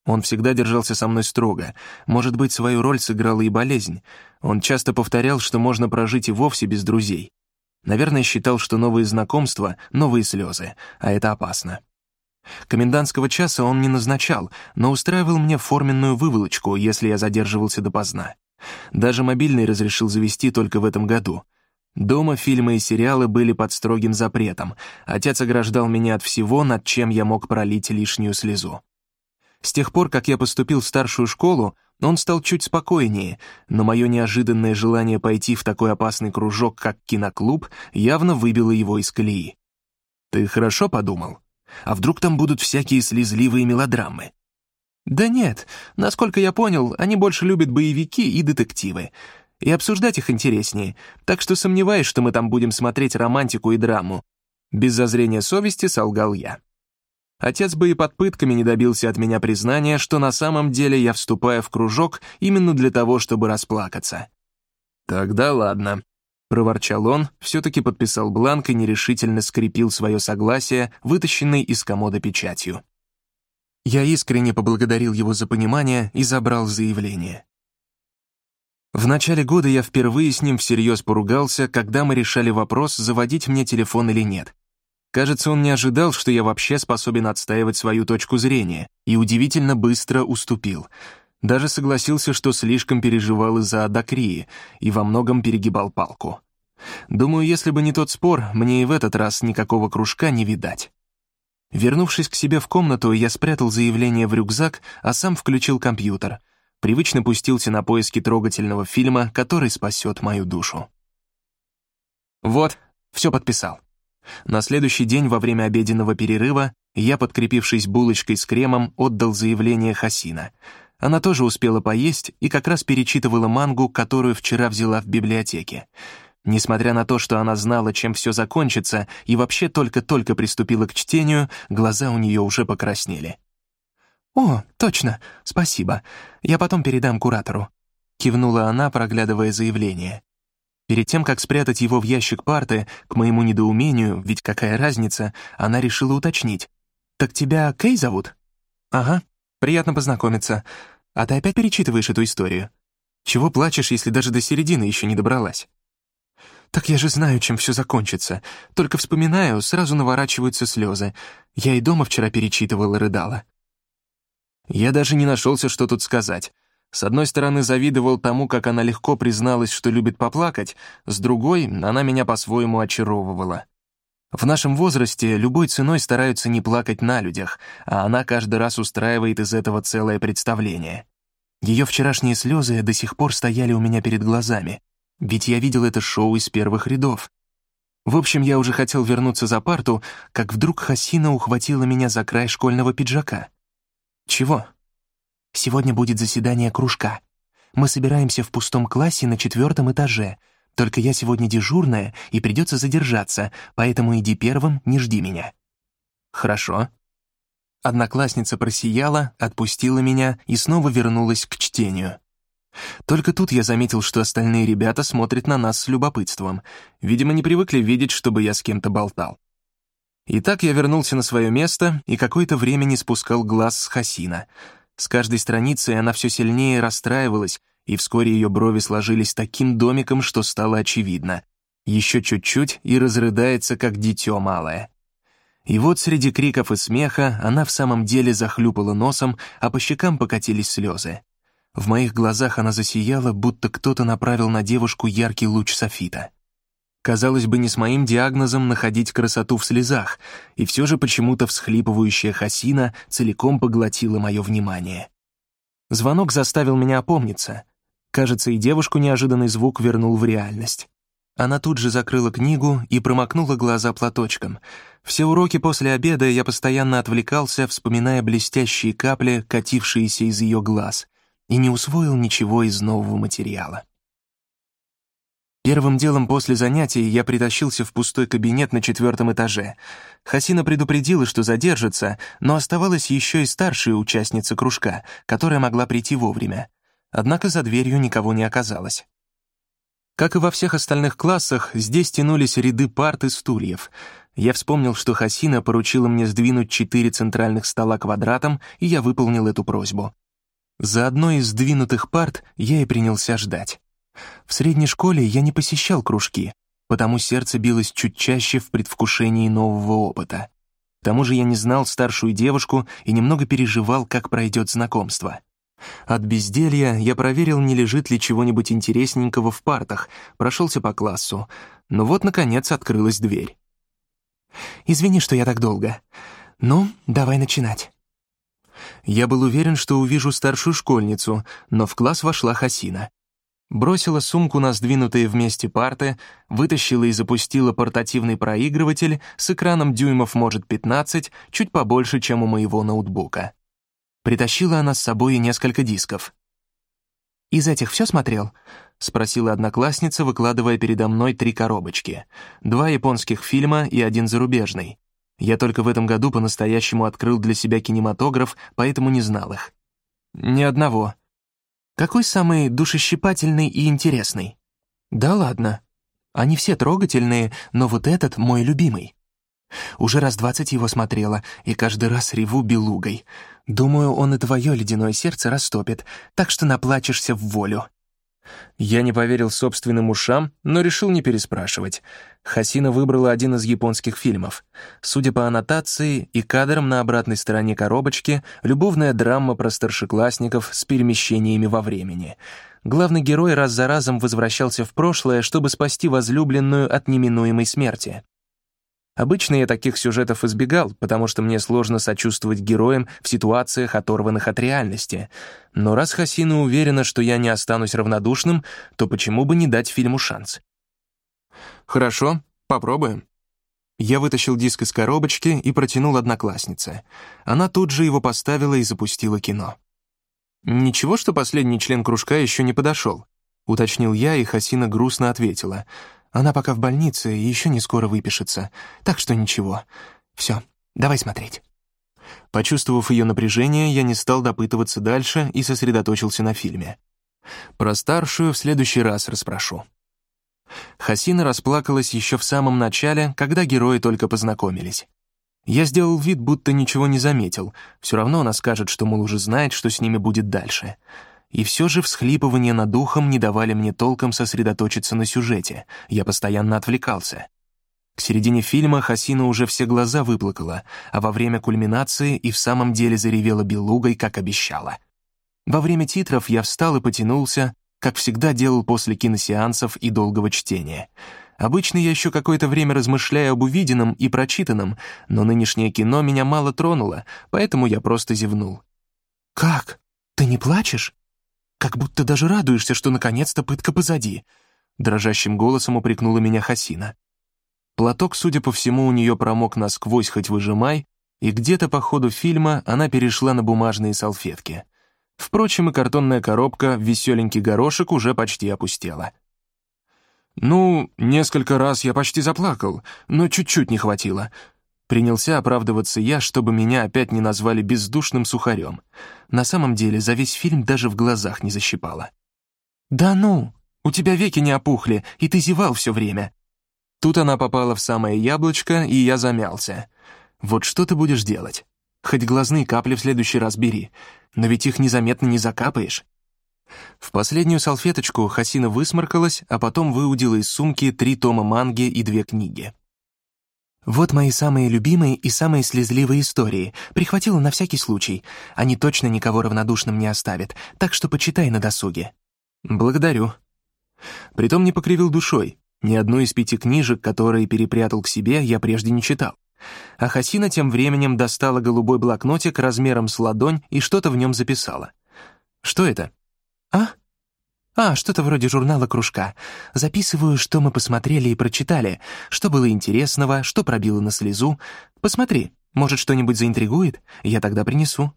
Он всегда держался со мной строго. Может быть, свою роль сыграла и болезнь. Он часто повторял, что можно прожить и вовсе без друзей. Наверное, считал, что новые знакомства — новые слезы, а это опасно. Комендантского часа он не назначал, но устраивал мне форменную выволочку, если я задерживался допоздна. Даже мобильный разрешил завести только в этом году. Дома фильмы и сериалы были под строгим запретом. Отец ограждал меня от всего, над чем я мог пролить лишнюю слезу. С тех пор, как я поступил в старшую школу, он стал чуть спокойнее, но мое неожиданное желание пойти в такой опасный кружок, как киноклуб, явно выбило его из колеи. «Ты хорошо подумал? А вдруг там будут всякие слезливые мелодрамы?» «Да нет, насколько я понял, они больше любят боевики и детективы. И обсуждать их интереснее, так что сомневаюсь, что мы там будем смотреть романтику и драму». Без зазрения совести солгал я. Отец бы и под пытками не добился от меня признания, что на самом деле я вступаю в кружок именно для того, чтобы расплакаться. «Тогда ладно», — проворчал он, все-таки подписал бланк и нерешительно скрепил свое согласие, вытащенной из комода печатью. Я искренне поблагодарил его за понимание и забрал заявление. В начале года я впервые с ним всерьез поругался, когда мы решали вопрос, заводить мне телефон или нет. Кажется, он не ожидал, что я вообще способен отстаивать свою точку зрения, и удивительно быстро уступил. Даже согласился, что слишком переживал из-за Адакрии и во многом перегибал палку. Думаю, если бы не тот спор, мне и в этот раз никакого кружка не видать. Вернувшись к себе в комнату, я спрятал заявление в рюкзак, а сам включил компьютер. Привычно пустился на поиски трогательного фильма, который спасет мою душу. Вот, все подписал. На следующий день во время обеденного перерыва я, подкрепившись булочкой с кремом, отдал заявление Хасина. Она тоже успела поесть и как раз перечитывала мангу, которую вчера взяла в библиотеке. Несмотря на то, что она знала, чем все закончится, и вообще только-только приступила к чтению, глаза у нее уже покраснели. «О, точно, спасибо. Я потом передам куратору», — кивнула она, проглядывая заявление. Перед тем, как спрятать его в ящик парты, к моему недоумению, ведь какая разница, она решила уточнить. «Так тебя Кей зовут?» «Ага, приятно познакомиться. А ты опять перечитываешь эту историю? Чего плачешь, если даже до середины еще не добралась?» Так я же знаю, чем все закончится. Только вспоминаю, сразу наворачиваются слезы. Я и дома вчера перечитывала рыдала. Я даже не нашелся, что тут сказать. С одной стороны, завидовал тому, как она легко призналась, что любит поплакать, с другой, она меня по-своему очаровывала. В нашем возрасте любой ценой стараются не плакать на людях, а она каждый раз устраивает из этого целое представление. Ее вчерашние слезы до сих пор стояли у меня перед глазами. Ведь я видел это шоу из первых рядов. В общем, я уже хотел вернуться за парту, как вдруг Хасина ухватила меня за край школьного пиджака. «Чего?» «Сегодня будет заседание кружка. Мы собираемся в пустом классе на четвертом этаже. Только я сегодня дежурная, и придется задержаться, поэтому иди первым, не жди меня». «Хорошо». Одноклассница просияла, отпустила меня и снова вернулась к чтению. Только тут я заметил, что остальные ребята смотрят на нас с любопытством. Видимо, не привыкли видеть, чтобы я с кем-то болтал. Итак, я вернулся на свое место и какое-то время не спускал глаз с Хасина. С каждой страницей она все сильнее расстраивалась, и вскоре ее брови сложились таким домиком, что стало очевидно. Еще чуть-чуть и разрыдается, как дитё малое. И вот среди криков и смеха она в самом деле захлюпала носом, а по щекам покатились слезы. В моих глазах она засияла, будто кто-то направил на девушку яркий луч софита. Казалось бы, не с моим диагнозом находить красоту в слезах, и все же почему-то всхлипывающая Хасина целиком поглотила мое внимание. Звонок заставил меня опомниться. Кажется, и девушку неожиданный звук вернул в реальность. Она тут же закрыла книгу и промокнула глаза платочком. Все уроки после обеда я постоянно отвлекался, вспоминая блестящие капли, катившиеся из ее глаз, и не усвоил ничего из нового материала. Первым делом после занятий я притащился в пустой кабинет на четвертом этаже. Хасина предупредила, что задержится, но оставалась еще и старшая участница кружка, которая могла прийти вовремя. Однако за дверью никого не оказалось. Как и во всех остальных классах, здесь тянулись ряды парт и стульев. Я вспомнил, что Хасина поручила мне сдвинуть четыре центральных стола квадратом, и я выполнил эту просьбу. За одной из сдвинутых парт я и принялся ждать. В средней школе я не посещал кружки, потому сердце билось чуть чаще в предвкушении нового опыта. К тому же я не знал старшую девушку и немного переживал, как пройдет знакомство. От безделья я проверил, не лежит ли чего-нибудь интересненького в партах, прошелся по классу, но вот, наконец, открылась дверь. «Извини, что я так долго. Ну, давай начинать». Я был уверен, что увижу старшую школьницу, но в класс вошла Хасина. Бросила сумку на сдвинутые вместе парты, вытащила и запустила портативный проигрыватель с экраном дюймов, может, 15, чуть побольше, чем у моего ноутбука. Притащила она с собой и несколько дисков. «Из этих все смотрел?» — спросила одноклассница, выкладывая передо мной три коробочки. Два японских фильма и один зарубежный. Я только в этом году по-настоящему открыл для себя кинематограф, поэтому не знал их. «Ни одного», какой самый душещипательный и интересный? Да ладно. Они все трогательные, но вот этот мой любимый. Уже раз двадцать его смотрела, и каждый раз реву белугой. Думаю, он и твое ледяное сердце растопит, так что наплачешься в волю. Я не поверил собственным ушам, но решил не переспрашивать. Хасина выбрала один из японских фильмов. Судя по аннотации и кадрам на обратной стороне коробочки, любовная драма про старшеклассников с перемещениями во времени. Главный герой раз за разом возвращался в прошлое, чтобы спасти возлюбленную от неминуемой смерти. Обычно я таких сюжетов избегал, потому что мне сложно сочувствовать героям в ситуациях, оторванных от реальности. Но раз Хасина уверена, что я не останусь равнодушным, то почему бы не дать фильму шанс? Хорошо, попробуем. Я вытащил диск из коробочки и протянул однокласснице. Она тут же его поставила и запустила кино. «Ничего, что последний член кружка еще не подошел», — уточнил я, и Хасина грустно ответила — она пока в больнице и еще не скоро выпишется, так что ничего. Все, давай смотреть». Почувствовав ее напряжение, я не стал допытываться дальше и сосредоточился на фильме. Про старшую в следующий раз расспрошу. Хасина расплакалась еще в самом начале, когда герои только познакомились. Я сделал вид, будто ничего не заметил. Все равно она скажет, что, мол, уже знает, что с ними будет дальше и все же всхлипывания над духом не давали мне толком сосредоточиться на сюжете, я постоянно отвлекался. К середине фильма Хасина уже все глаза выплакала, а во время кульминации и в самом деле заревела белугой, как обещала. Во время титров я встал и потянулся, как всегда делал после киносеансов и долгого чтения. Обычно я еще какое-то время размышляю об увиденном и прочитанном, но нынешнее кино меня мало тронуло, поэтому я просто зевнул. «Как? Ты не плачешь?» Как будто даже радуешься, что наконец-то пытка позади», — дрожащим голосом упрекнула меня Хасина. Платок, судя по всему, у нее промок насквозь, хоть выжимай, и где-то по ходу фильма она перешла на бумажные салфетки. Впрочем, и картонная коробка веселенький горошек уже почти опустела. «Ну, несколько раз я почти заплакал, но чуть-чуть не хватило», Принялся оправдываться я, чтобы меня опять не назвали бездушным сухарем. На самом деле за весь фильм даже в глазах не защипало. «Да ну, у тебя веки не опухли, и ты зевал все время». Тут она попала в самое яблочко, и я замялся. «Вот что ты будешь делать? Хоть глазные капли в следующий раз бери, но ведь их незаметно не закапаешь». В последнюю салфеточку Хасина высморкалась, а потом выудила из сумки три тома манги и две книги. Вот мои самые любимые и самые слезливые истории. Прихватила на всякий случай. Они точно никого равнодушным не оставят, так что почитай на досуге». «Благодарю». Притом не покривил душой. Ни одну из пяти книжек, которые перепрятал к себе, я прежде не читал. А Хасина тем временем достала голубой блокнотик размером с ладонь и что-то в нем записала. «Что это?» «А? «А, что-то вроде журнала «Кружка». Записываю, что мы посмотрели и прочитали, что было интересного, что пробило на слезу. Посмотри, может, что-нибудь заинтригует? Я тогда принесу».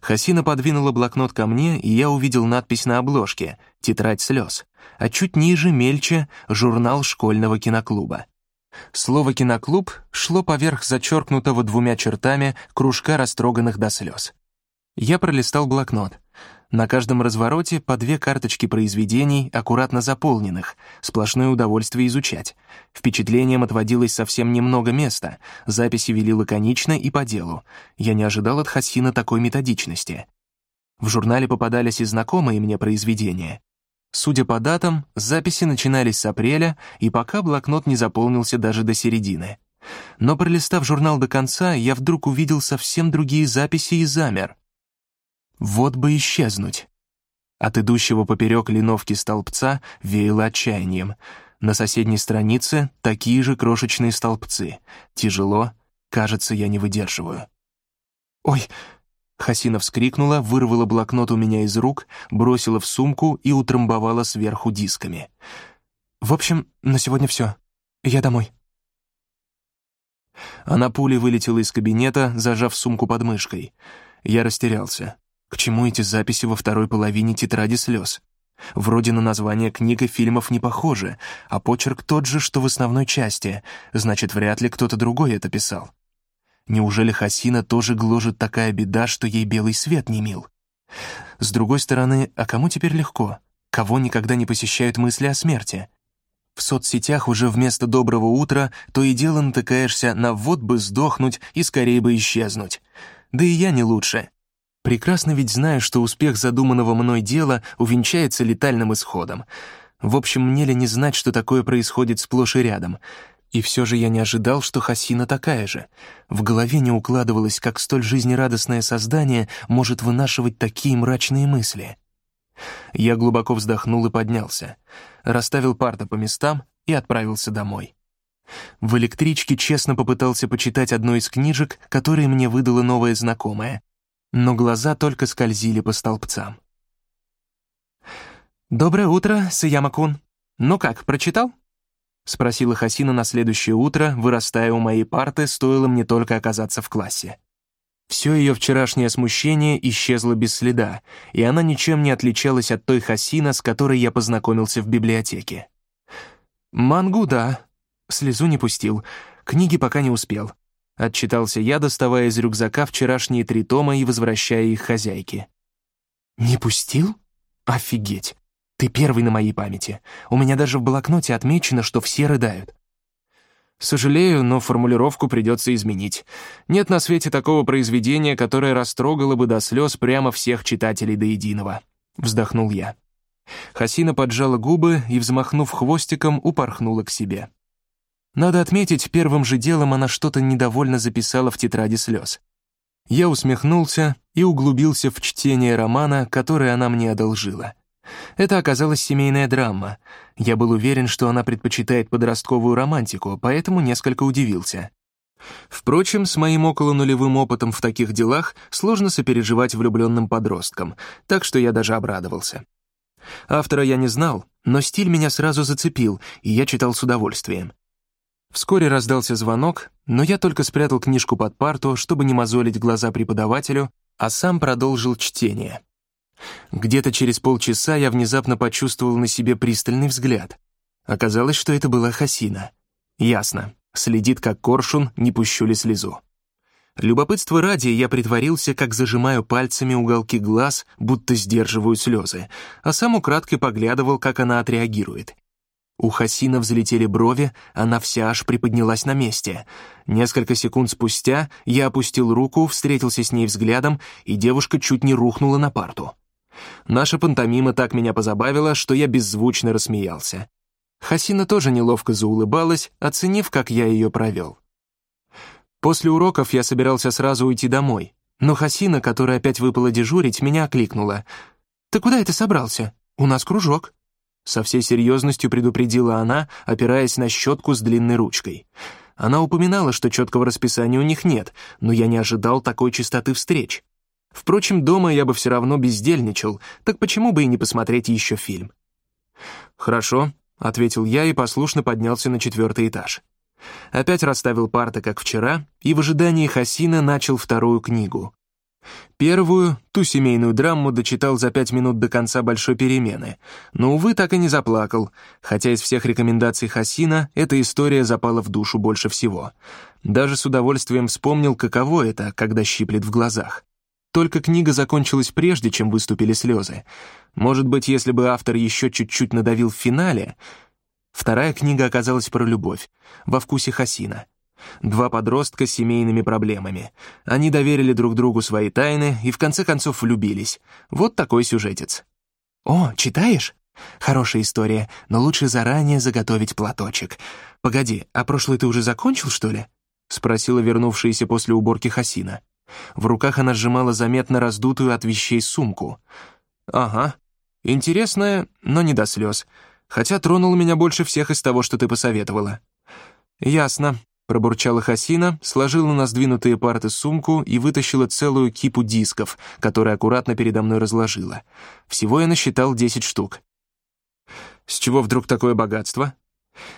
Хасина подвинула блокнот ко мне, и я увидел надпись на обложке «Тетрадь слез», а чуть ниже, мельче, журнал школьного киноклуба. Слово «киноклуб» шло поверх зачеркнутого двумя чертами кружка растроганных до слез. Я пролистал блокнот. На каждом развороте по две карточки произведений, аккуратно заполненных, сплошное удовольствие изучать. Впечатлением отводилось совсем немного места, записи вели лаконично и по делу. Я не ожидал от Хасина такой методичности. В журнале попадались и знакомые мне произведения. Судя по датам, записи начинались с апреля, и пока блокнот не заполнился даже до середины. Но пролистав журнал до конца, я вдруг увидел совсем другие записи и замер. Вот бы исчезнуть. От идущего поперек линовки столбца веяло отчаянием. На соседней странице такие же крошечные столбцы. Тяжело, кажется, я не выдерживаю. «Ой!» Хасина вскрикнула, вырвала блокнот у меня из рук, бросила в сумку и утрамбовала сверху дисками. «В общем, на сегодня все. Я домой». Она пулей вылетела из кабинета, зажав сумку под мышкой. Я растерялся. К чему эти записи во второй половине тетради слез? Вроде на название книг и фильмов не похоже, а почерк тот же, что в основной части, значит, вряд ли кто-то другой это писал. Неужели Хасина тоже гложет такая беда, что ей белый свет не мил? С другой стороны, а кому теперь легко? Кого никогда не посещают мысли о смерти? В соцсетях уже вместо «доброго утра» то и дело натыкаешься на «вот бы сдохнуть и скорее бы исчезнуть». Да и я не лучше. Прекрасно ведь знаю, что успех задуманного мной дела увенчается летальным исходом. В общем, мне ли не знать, что такое происходит сплошь и рядом? И все же я не ожидал, что Хасина такая же. В голове не укладывалось, как столь жизнерадостное создание может вынашивать такие мрачные мысли. Я глубоко вздохнул и поднялся, расставил парты по местам и отправился домой. В электричке честно попытался почитать одну из книжек, которые мне выдала новая знакомая, но глаза только скользили по столбцам. «Доброе утро, Саяма-кун. Ну как, прочитал?» — спросила Хасина на следующее утро, вырастая у моей парты, стоило мне только оказаться в классе. Все ее вчерашнее смущение исчезло без следа, и она ничем не отличалась от той Хасина, с которой я познакомился в библиотеке. «Мангу, да. Слезу не пустил. Книги пока не успел. Отчитался я, доставая из рюкзака вчерашние три тома и возвращая их хозяйке. «Не пустил? Офигеть! Ты первый на моей памяти. У меня даже в блокноте отмечено, что все рыдают». «Сожалею, но формулировку придется изменить. Нет на свете такого произведения, которое растрогало бы до слез прямо всех читателей до единого», — вздохнул я. Хасина поджала губы и, взмахнув хвостиком, упорхнула к себе. Надо отметить, первым же делом она что-то недовольно записала в тетради слез. Я усмехнулся и углубился в чтение романа, который она мне одолжила. Это оказалась семейная драма. Я был уверен, что она предпочитает подростковую романтику, поэтому несколько удивился. Впрочем, с моим около нулевым опытом в таких делах сложно сопереживать влюбленным подросткам, так что я даже обрадовался. Автора я не знал, но стиль меня сразу зацепил, и я читал с удовольствием. Вскоре раздался звонок, но я только спрятал книжку под парту, чтобы не мозолить глаза преподавателю, а сам продолжил чтение. Где-то через полчаса я внезапно почувствовал на себе пристальный взгляд. Оказалось, что это была Хасина. Ясно. Следит, как коршун, не пущу ли слезу. Любопытство ради я притворился, как зажимаю пальцами уголки глаз, будто сдерживаю слезы, а сам украдкой поглядывал, как она отреагирует. У Хасина взлетели брови, она вся аж приподнялась на месте. Несколько секунд спустя я опустил руку, встретился с ней взглядом, и девушка чуть не рухнула на парту. Наша пантомима так меня позабавила, что я беззвучно рассмеялся. Хасина тоже неловко заулыбалась, оценив, как я ее провел. После уроков я собирался сразу уйти домой, но Хасина, которая опять выпала дежурить, меня окликнула. «Ты куда это собрался? У нас кружок». Со всей серьезностью предупредила она, опираясь на щетку с длинной ручкой. Она упоминала, что четкого расписания у них нет, но я не ожидал такой частоты встреч. Впрочем, дома я бы все равно бездельничал, так почему бы и не посмотреть еще фильм? «Хорошо», — ответил я и послушно поднялся на четвертый этаж. Опять расставил парты, как вчера, и в ожидании Хасина начал вторую книгу. Первую, ту семейную драму, дочитал за пять минут до конца большой перемены, но, увы, так и не заплакал, хотя из всех рекомендаций Хасина эта история запала в душу больше всего. Даже с удовольствием вспомнил, каково это, когда щиплет в глазах. Только книга закончилась прежде, чем выступили слезы. Может быть, если бы автор еще чуть-чуть надавил в финале... Вторая книга оказалась про любовь, во вкусе Хасина — Два подростка с семейными проблемами. Они доверили друг другу свои тайны и в конце концов влюбились. Вот такой сюжетец. «О, читаешь? Хорошая история, но лучше заранее заготовить платочек. Погоди, а прошлый ты уже закончил, что ли?» — спросила вернувшаяся после уборки Хасина. В руках она сжимала заметно раздутую от вещей сумку. «Ага. Интересная, но не до слез. Хотя тронул меня больше всех из того, что ты посоветовала». «Ясно. Пробурчала Хасина, сложила на сдвинутые парты сумку и вытащила целую кипу дисков, которые аккуратно передо мной разложила. Всего я насчитал 10 штук. С чего вдруг такое богатство?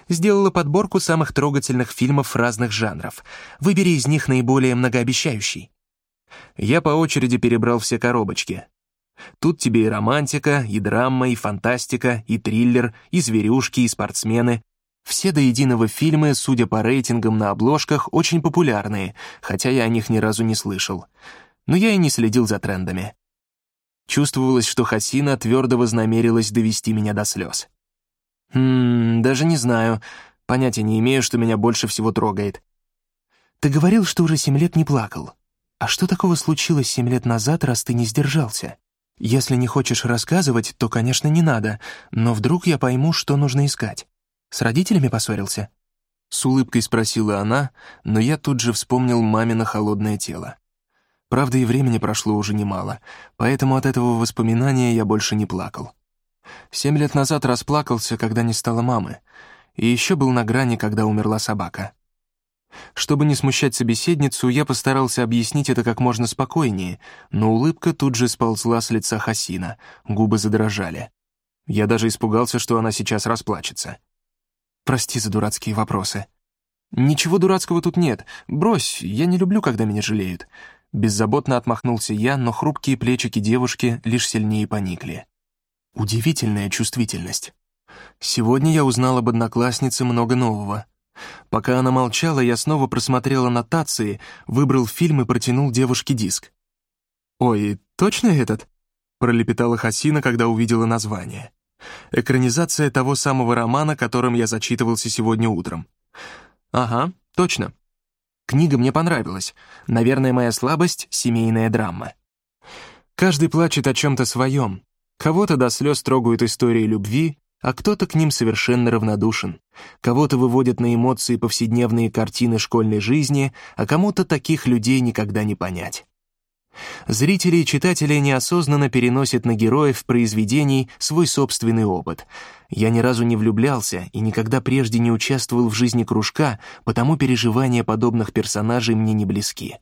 Сделала подборку самых трогательных фильмов разных жанров. Выбери из них наиболее многообещающий. Я по очереди перебрал все коробочки. Тут тебе и романтика, и драма, и фантастика, и триллер, и зверюшки, и спортсмены, все до единого фильмы, судя по рейтингам на обложках, очень популярные, хотя я о них ни разу не слышал. Но я и не следил за трендами. Чувствовалось, что Хасина твердо вознамерилась довести меня до слез. «Хм, даже не знаю. Понятия не имею, что меня больше всего трогает. Ты говорил, что уже семь лет не плакал. А что такого случилось семь лет назад, раз ты не сдержался? Если не хочешь рассказывать, то, конечно, не надо, но вдруг я пойму, что нужно искать». С родителями поссорился?» С улыбкой спросила она, но я тут же вспомнил мамино холодное тело. Правда, и времени прошло уже немало, поэтому от этого воспоминания я больше не плакал. Семь лет назад расплакался, когда не стало мамы, и еще был на грани, когда умерла собака. Чтобы не смущать собеседницу, я постарался объяснить это как можно спокойнее, но улыбка тут же сползла с лица Хасина, губы задрожали. Я даже испугался, что она сейчас расплачется. Прости за дурацкие вопросы. Ничего дурацкого тут нет. Брось, я не люблю, когда меня жалеют. Беззаботно отмахнулся я, но хрупкие плечики девушки лишь сильнее поникли. Удивительная чувствительность. Сегодня я узнал об однокласснице много нового. Пока она молчала, я снова просмотрел аннотации, выбрал фильм и протянул девушке диск. «Ой, точно этот?» — пролепетала Хасина, когда увидела название. Экранизация того самого романа, которым я зачитывался сегодня утром. Ага, точно. Книга мне понравилась. Наверное, моя слабость — семейная драма. Каждый плачет о чем-то своем. Кого-то до слез трогают истории любви, а кто-то к ним совершенно равнодушен. Кого-то выводят на эмоции повседневные картины школьной жизни, а кому-то таких людей никогда не понять. Зрители и читатели неосознанно переносят на героев произведений свой собственный опыт. Я ни разу не влюблялся и никогда прежде не участвовал в жизни кружка, потому переживания подобных персонажей мне не близки.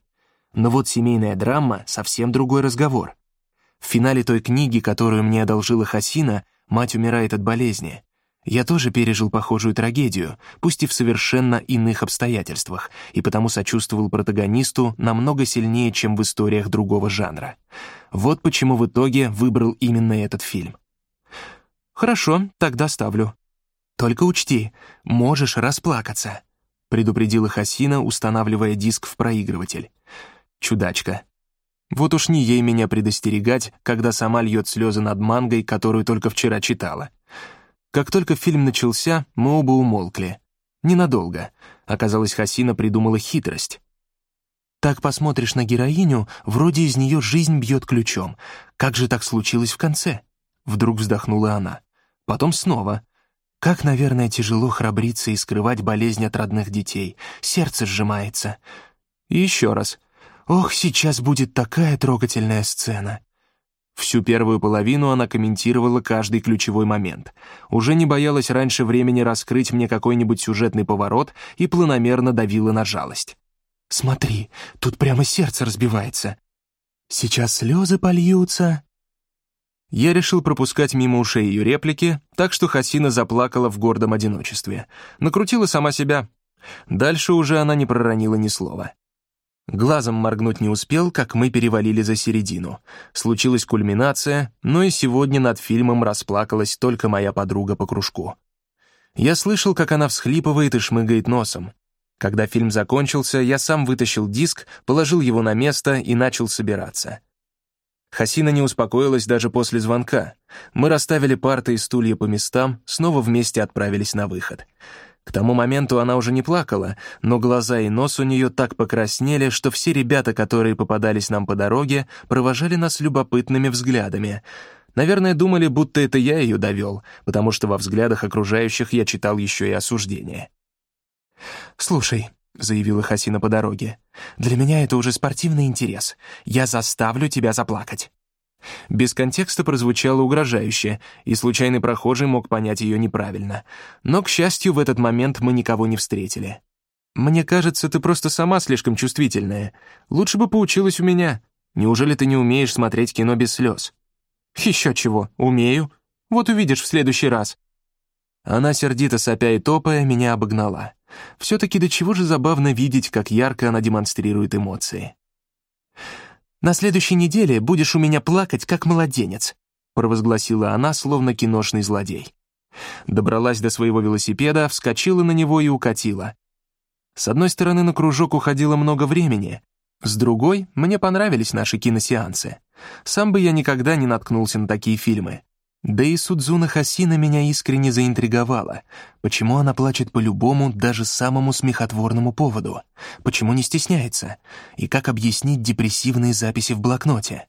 Но вот семейная драма — совсем другой разговор. В финале той книги, которую мне одолжила Хасина, мать умирает от болезни. Я тоже пережил похожую трагедию, пусть и в совершенно иных обстоятельствах, и потому сочувствовал протагонисту намного сильнее, чем в историях другого жанра. Вот почему в итоге выбрал именно этот фильм. «Хорошо, тогда ставлю. Только учти, можешь расплакаться», — предупредила Хасина, устанавливая диск в проигрыватель. «Чудачка». Вот уж не ей меня предостерегать, когда сама льет слезы над мангой, которую только вчера читала. Как только фильм начался, мы оба умолкли. Ненадолго. Оказалось, Хасина придумала хитрость. Так посмотришь на героиню, вроде из нее жизнь бьет ключом. Как же так случилось в конце? Вдруг вздохнула она. Потом снова. Как, наверное, тяжело храбриться и скрывать болезнь от родных детей. Сердце сжимается. И еще раз. Ох, сейчас будет такая трогательная сцена. Всю первую половину она комментировала каждый ключевой момент. Уже не боялась раньше времени раскрыть мне какой-нибудь сюжетный поворот и планомерно давила на жалость. «Смотри, тут прямо сердце разбивается». Сейчас слезы польются». Я решил пропускать мимо ушей ее реплики, так что Хасина заплакала в гордом одиночестве. Накрутила сама себя. Дальше уже она не проронила ни слова. Глазом моргнуть не успел, как мы перевалили за середину. Случилась кульминация, но и сегодня над фильмом расплакалась только моя подруга по кружку. Я слышал, как она всхлипывает и шмыгает носом. Когда фильм закончился, я сам вытащил диск, положил его на место и начал собираться. Хасина не успокоилась даже после звонка. Мы расставили парты и стулья по местам, снова вместе отправились на выход — к тому моменту она уже не плакала, но глаза и нос у нее так покраснели, что все ребята, которые попадались нам по дороге, провожали нас любопытными взглядами. Наверное, думали, будто это я ее довел, потому что во взглядах окружающих я читал еще и осуждение. «Слушай», — заявила Хасина по дороге, — «для меня это уже спортивный интерес. Я заставлю тебя заплакать». Без контекста прозвучало угрожающе, и случайный прохожий мог понять ее неправильно. Но, к счастью, в этот момент мы никого не встретили. «Мне кажется, ты просто сама слишком чувствительная. Лучше бы поучилась у меня. Неужели ты не умеешь смотреть кино без слез?» «Еще чего, умею. Вот увидишь в следующий раз». Она, сердито сопя и топая, меня обогнала. Все-таки до чего же забавно видеть, как ярко она демонстрирует эмоции. На следующей неделе будешь у меня плакать, как младенец», провозгласила она, словно киношный злодей. Добралась до своего велосипеда, вскочила на него и укатила. С одной стороны, на кружок уходило много времени, с другой, мне понравились наши киносеансы. Сам бы я никогда не наткнулся на такие фильмы. Да и Судзуна Хасина меня искренне заинтриговала. Почему она плачет по любому, даже самому смехотворному поводу? Почему не стесняется? И как объяснить депрессивные записи в блокноте?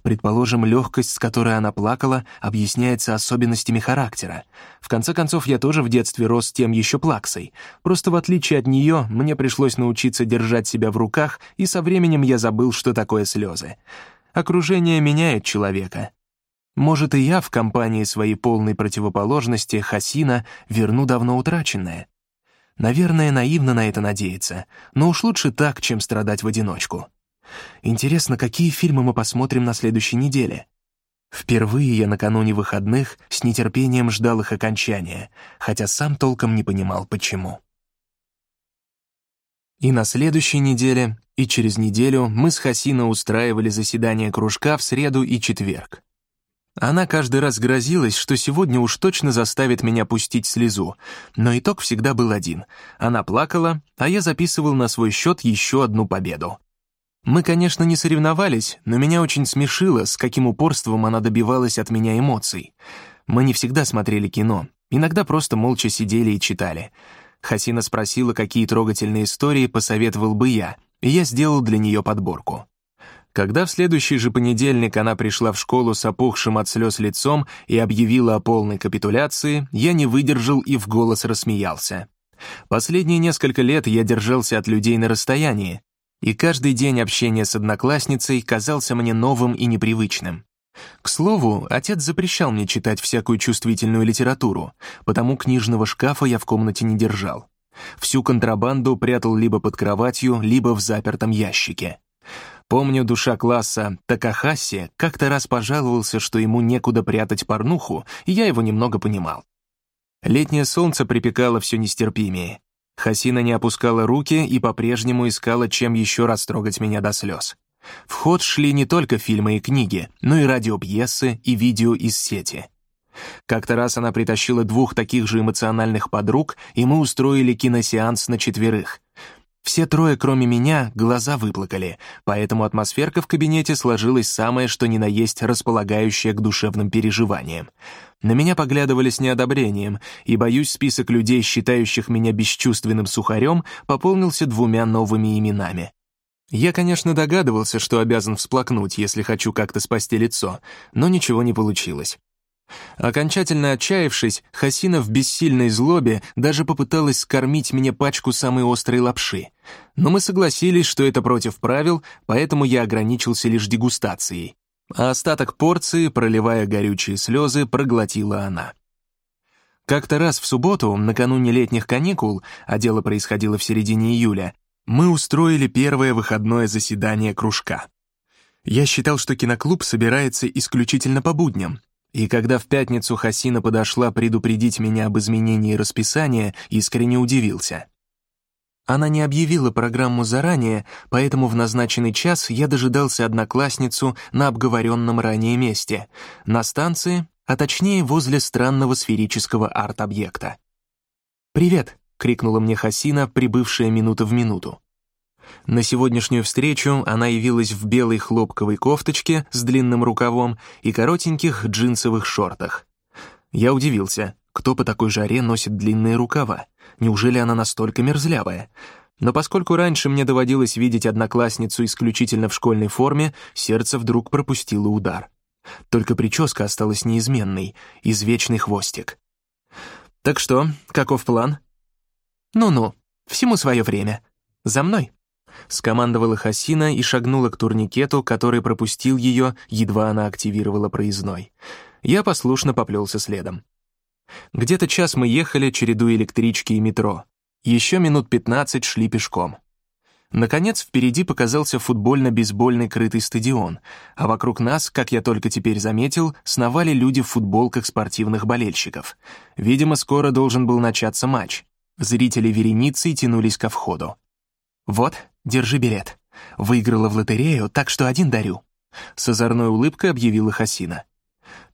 Предположим, легкость, с которой она плакала, объясняется особенностями характера. В конце концов, я тоже в детстве рос тем еще плаксой. Просто в отличие от нее, мне пришлось научиться держать себя в руках, и со временем я забыл, что такое слезы. Окружение меняет человека, может, и я в компании своей полной противоположности, Хасина, верну давно утраченное. Наверное, наивно на это надеяться, но уж лучше так, чем страдать в одиночку. Интересно, какие фильмы мы посмотрим на следующей неделе? Впервые я накануне выходных с нетерпением ждал их окончания, хотя сам толком не понимал, почему. И на следующей неделе, и через неделю мы с Хасина устраивали заседание кружка в среду и четверг. Она каждый раз грозилась, что сегодня уж точно заставит меня пустить слезу, но итог всегда был один. Она плакала, а я записывал на свой счет еще одну победу. Мы, конечно, не соревновались, но меня очень смешило, с каким упорством она добивалась от меня эмоций. Мы не всегда смотрели кино, иногда просто молча сидели и читали. Хасина спросила, какие трогательные истории посоветовал бы я, и я сделал для нее подборку. Когда в следующий же понедельник она пришла в школу с опухшим от слез лицом и объявила о полной капитуляции, я не выдержал и в голос рассмеялся. Последние несколько лет я держался от людей на расстоянии, и каждый день общения с одноклассницей казался мне новым и непривычным. К слову, отец запрещал мне читать всякую чувствительную литературу, потому книжного шкафа я в комнате не держал. Всю контрабанду прятал либо под кроватью, либо в запертом ящике. Помню, душа класса Такахаси как-то раз пожаловался, что ему некуда прятать порнуху, и я его немного понимал. Летнее солнце припекало все нестерпимее. Хасина не опускала руки и по-прежнему искала, чем еще раз трогать меня до слез. В ход шли не только фильмы и книги, но и радиопьесы и видео из сети. Как-то раз она притащила двух таких же эмоциональных подруг, и мы устроили киносеанс на четверых. Все трое, кроме меня, глаза выплакали, поэтому атмосферка в кабинете сложилась самое что ни на есть располагающая к душевным переживаниям. На меня поглядывали с неодобрением, и, боюсь, список людей, считающих меня бесчувственным сухарем, пополнился двумя новыми именами. Я, конечно, догадывался, что обязан всплакнуть, если хочу как-то спасти лицо, но ничего не получилось. Окончательно отчаявшись, Хасина в бессильной злобе даже попыталась скормить мне пачку самой острой лапши. Но мы согласились, что это против правил, поэтому я ограничился лишь дегустацией. А остаток порции, проливая горючие слезы, проглотила она. Как-то раз в субботу, накануне летних каникул, а дело происходило в середине июля, мы устроили первое выходное заседание кружка. Я считал, что киноклуб собирается исключительно по будням, и когда в пятницу Хасина подошла предупредить меня об изменении расписания, искренне удивился. Она не объявила программу заранее, поэтому в назначенный час я дожидался одноклассницу на обговоренном ранее месте, на станции, а точнее возле странного сферического арт-объекта. «Привет!» — крикнула мне Хасина, прибывшая минута в минуту. На сегодняшнюю встречу она явилась в белой хлопковой кофточке с длинным рукавом и коротеньких джинсовых шортах. Я удивился, кто по такой жаре носит длинные рукава. Неужели она настолько мерзлявая? Но поскольку раньше мне доводилось видеть одноклассницу исключительно в школьной форме, сердце вдруг пропустило удар. Только прическа осталась неизменной, извечный хвостик. «Так что, каков план?» «Ну-ну, всему свое время. За мной!» Скомандовала Хасина и шагнула к турникету, который пропустил ее, едва она активировала проездной. Я послушно поплелся следом. Где-то час мы ехали, чередуя электрички и метро. Еще минут пятнадцать шли пешком. Наконец, впереди показался футбольно-бейсбольный крытый стадион, а вокруг нас, как я только теперь заметил, сновали люди в футболках спортивных болельщиков. Видимо, скоро должен был начаться матч. Зрители вереницей тянулись ко входу. «Вот, держи билет. Выиграла в лотерею, так что один дарю», — с озорной улыбкой объявила Хасина.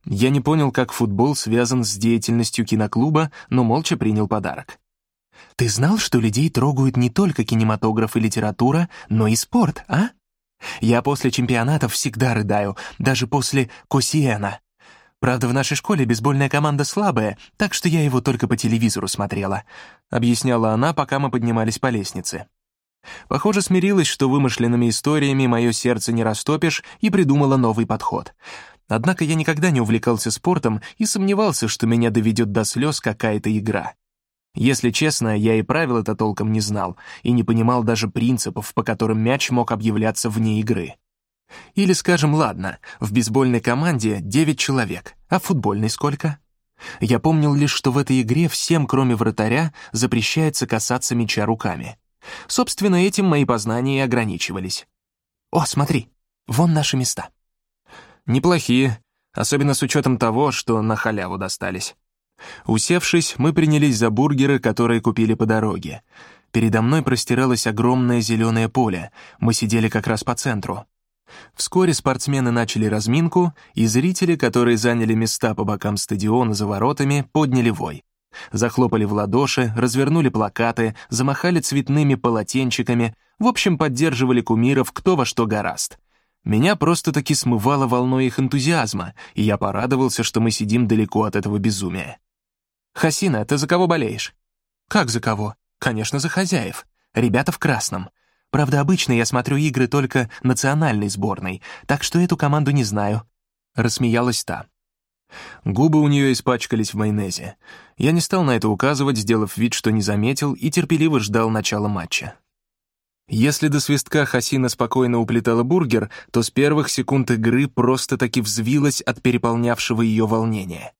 Я не понял, как футбол связан с деятельностью киноклуба, но молча принял подарок. «Ты знал, что людей трогают не только кинематограф и литература, но и спорт, а? Я после чемпионатов всегда рыдаю, даже после Косиена. Правда, в нашей школе бейсбольная команда слабая, так что я его только по телевизору смотрела», — объясняла она, пока мы поднимались по лестнице. Похоже, смирилась, что вымышленными историями мое сердце не растопишь, и придумала новый подход — Однако я никогда не увлекался спортом и сомневался, что меня доведет до слез какая-то игра. Если честно, я и правил это толком не знал и не понимал даже принципов, по которым мяч мог объявляться вне игры. Или, скажем, ладно, в бейсбольной команде 9 человек, а в футбольной сколько? Я помнил лишь, что в этой игре всем, кроме вратаря, запрещается касаться мяча руками. Собственно, этим мои познания и ограничивались. «О, смотри, вон наши места». Неплохие, особенно с учетом того, что на халяву достались. Усевшись, мы принялись за бургеры, которые купили по дороге. Передо мной простиралось огромное зеленое поле, мы сидели как раз по центру. Вскоре спортсмены начали разминку, и зрители, которые заняли места по бокам стадиона за воротами, подняли вой. Захлопали в ладоши, развернули плакаты, замахали цветными полотенчиками, в общем, поддерживали кумиров кто во что гораст. Меня просто-таки смывало волной их энтузиазма, и я порадовался, что мы сидим далеко от этого безумия. «Хасина, ты за кого болеешь?» «Как за кого? Конечно, за хозяев. Ребята в красном. Правда, обычно я смотрю игры только национальной сборной, так что эту команду не знаю». Рассмеялась та. Губы у нее испачкались в майонезе. Я не стал на это указывать, сделав вид, что не заметил, и терпеливо ждал начала матча. Если до свистка Хасина спокойно уплетала бургер, то с первых секунд игры просто-таки взвилась от переполнявшего ее волнения.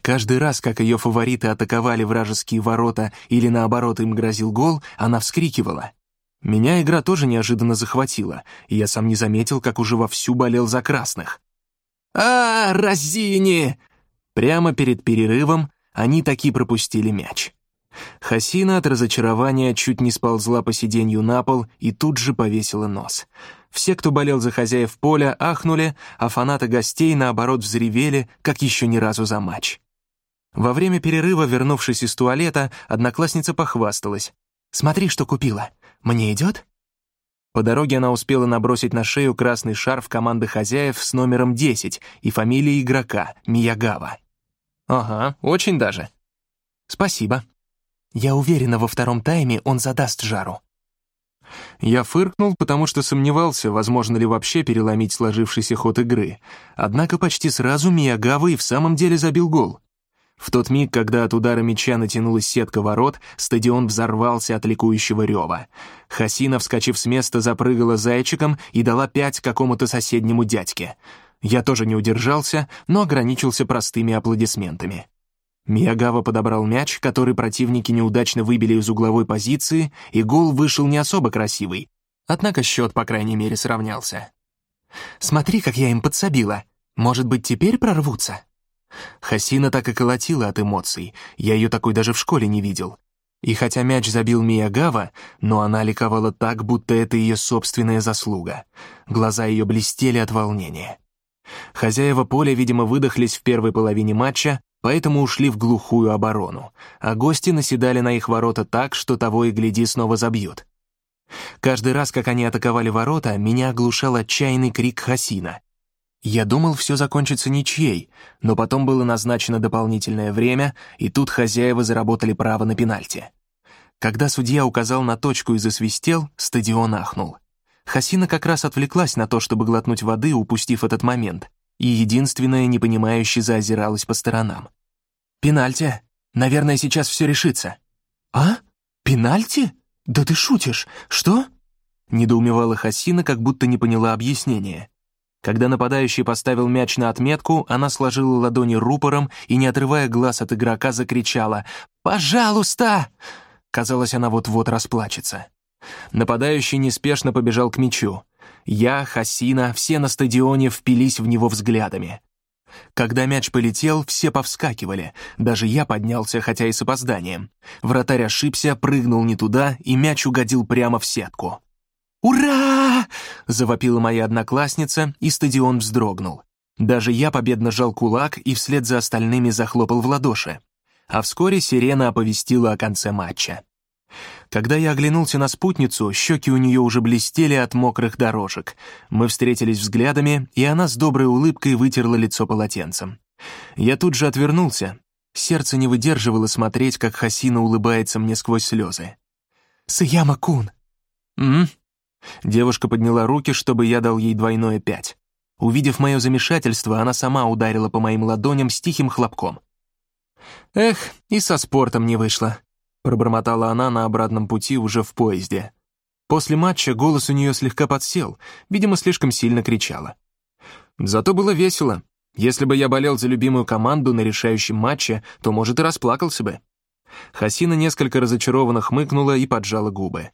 Каждый раз, как ее фавориты атаковали вражеские ворота или наоборот им грозил гол, она вскрикивала. Меня игра тоже неожиданно захватила, и я сам не заметил, как уже вовсю болел за красных. А, Розини!» Прямо перед перерывом они таки пропустили мяч. Хасина от разочарования чуть не сползла по сиденью на пол и тут же повесила нос. Все, кто болел за хозяев поля, ахнули, а фанаты гостей, наоборот, взревели, как еще ни разу за матч. Во время перерыва, вернувшись из туалета, одноклассница похвасталась. «Смотри, что купила. Мне идет?» По дороге она успела набросить на шею красный шарф команды хозяев с номером 10 и фамилией игрока — Миягава. «Ага, очень даже». «Спасибо», я уверена, во втором тайме он задаст жару. Я фыркнул, потому что сомневался, возможно ли вообще переломить сложившийся ход игры. Однако почти сразу Миягава и в самом деле забил гол. В тот миг, когда от удара мяча натянулась сетка ворот, стадион взорвался от ликующего рева. Хасина, вскочив с места, запрыгала зайчиком и дала пять какому-то соседнему дядьке. Я тоже не удержался, но ограничился простыми аплодисментами. Миягава подобрал мяч, который противники неудачно выбили из угловой позиции, и гол вышел не особо красивый. Однако счет, по крайней мере, сравнялся. Смотри, как я им подсобила. Может быть, теперь прорвутся?» Хасина так и колотила от эмоций, я ее такой даже в школе не видел. И хотя мяч забил Миягава, но она ликовала так, будто это ее собственная заслуга. Глаза ее блестели от волнения. Хозяева поля, видимо, выдохлись в первой половине матча, поэтому ушли в глухую оборону, а гости наседали на их ворота так, что того и гляди снова забьют. Каждый раз, как они атаковали ворота, меня оглушал отчаянный крик Хасина. Я думал, все закончится ничьей, но потом было назначено дополнительное время, и тут хозяева заработали право на пенальти. Когда судья указал на точку и засвистел, стадион ахнул. Хасина как раз отвлеклась на то, чтобы глотнуть воды, упустив этот момент, и единственная непонимающе заозиралась по сторонам. «Пенальти. Наверное, сейчас все решится». «А? Пенальти? Да ты шутишь. Что?» Недоумевала Хасина, как будто не поняла объяснения. Когда нападающий поставил мяч на отметку, она сложила ладони рупором и, не отрывая глаз от игрока, закричала «Пожалуйста!». Казалось, она вот-вот расплачется. Нападающий неспешно побежал к мячу. Я, Хасина, все на стадионе впились в него взглядами. Когда мяч полетел, все повскакивали. Даже я поднялся, хотя и с опозданием. Вратарь ошибся, прыгнул не туда, и мяч угодил прямо в сетку. «Ура!» — завопила моя одноклассница, и стадион вздрогнул. Даже я победно жал кулак и вслед за остальными захлопал в ладоши. А вскоре сирена оповестила о конце матча. Когда я оглянулся на спутницу, щеки у нее уже блестели от мокрых дорожек. Мы встретились взглядами, и она с доброй улыбкой вытерла лицо полотенцем. Я тут же отвернулся. Сердце не выдерживало смотреть, как Хасина улыбается мне сквозь слезы. «Саяма-кун!» «М?» Девушка подняла руки, чтобы я дал ей двойное пять. Увидев мое замешательство, она сама ударила по моим ладоням с тихим хлопком. «Эх, и со спортом не вышло», — пробормотала она на обратном пути уже в поезде. После матча голос у нее слегка подсел, видимо, слишком сильно кричала. Зато было весело. Если бы я болел за любимую команду на решающем матче, то, может, и расплакался бы. Хасина несколько разочарованно хмыкнула и поджала губы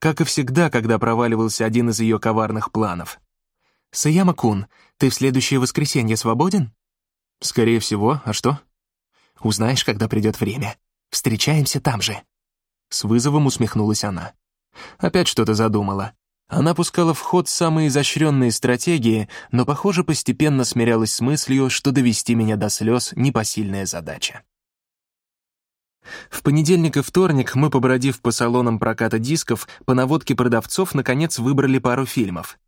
как и всегда, когда проваливался один из ее коварных планов. «Саяма-кун, ты в следующее воскресенье свободен?» «Скорее всего, а что?» «Узнаешь, когда придет время. Встречаемся там же». С вызовом усмехнулась она. Опять что-то задумала. Она пускала в ход самые изощренные стратегии, но, похоже, постепенно смирялась с мыслью, что довести меня до слез — непосильная задача. В понедельник и вторник мы, побродив по салонам проката дисков, по наводке продавцов, наконец выбрали пару фильмов.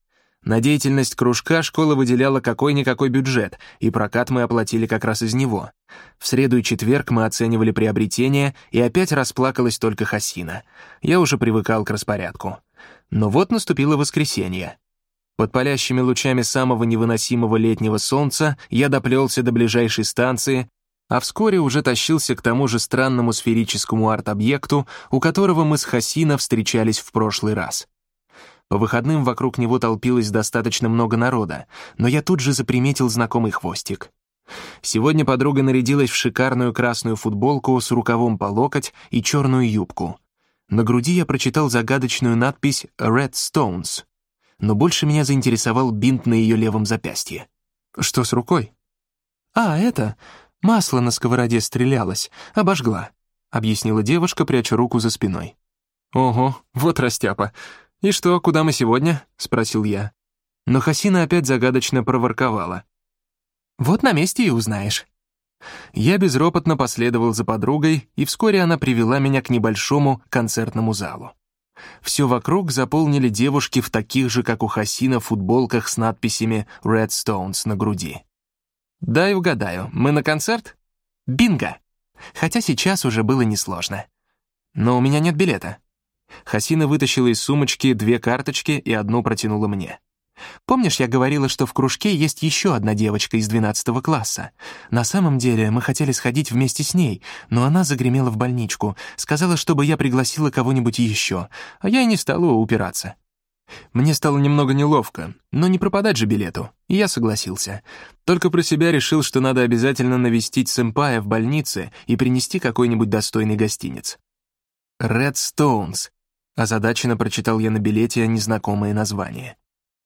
На деятельность кружка школа выделяла какой-никакой бюджет, и прокат мы оплатили как раз из него. В среду и четверг мы оценивали приобретение, и опять расплакалась только Хасина. Я уже привыкал к распорядку. Но вот наступило воскресенье. Под палящими лучами самого невыносимого летнего солнца я доплелся до ближайшей станции, а вскоре уже тащился к тому же странному сферическому арт-объекту, у которого мы с Хасина встречались в прошлый раз. По выходным вокруг него толпилось достаточно много народа, но я тут же заприметил знакомый хвостик. Сегодня подруга нарядилась в шикарную красную футболку с рукавом по локоть и черную юбку. На груди я прочитал загадочную надпись «Red Stones», но больше меня заинтересовал бинт на ее левом запястье. «Что с рукой?» «А, это...» «Масло на сковороде стрелялось, обожгла», — объяснила девушка, пряча руку за спиной. «Ого, вот растяпа. И что, куда мы сегодня?» — спросил я. Но Хасина опять загадочно проворковала. «Вот на месте и узнаешь». Я безропотно последовал за подругой, и вскоре она привела меня к небольшому концертному залу. Все вокруг заполнили девушки в таких же, как у Хасина, футболках с надписями «Red Stones» на груди. «Дай угадаю, мы на концерт?» «Бинго!» Хотя сейчас уже было несложно. «Но у меня нет билета». Хасина вытащила из сумочки две карточки и одну протянула мне. «Помнишь, я говорила, что в кружке есть еще одна девочка из 12 класса? На самом деле мы хотели сходить вместе с ней, но она загремела в больничку, сказала, чтобы я пригласила кого-нибудь еще, а я и не стала упираться. Мне стало немного неловко, но не пропадать же билету, и я согласился. Только про себя решил, что надо обязательно навестить сэмпая в больнице и принести какой-нибудь достойный гостиниц. «Red Stones», — озадаченно прочитал я на билете незнакомое название.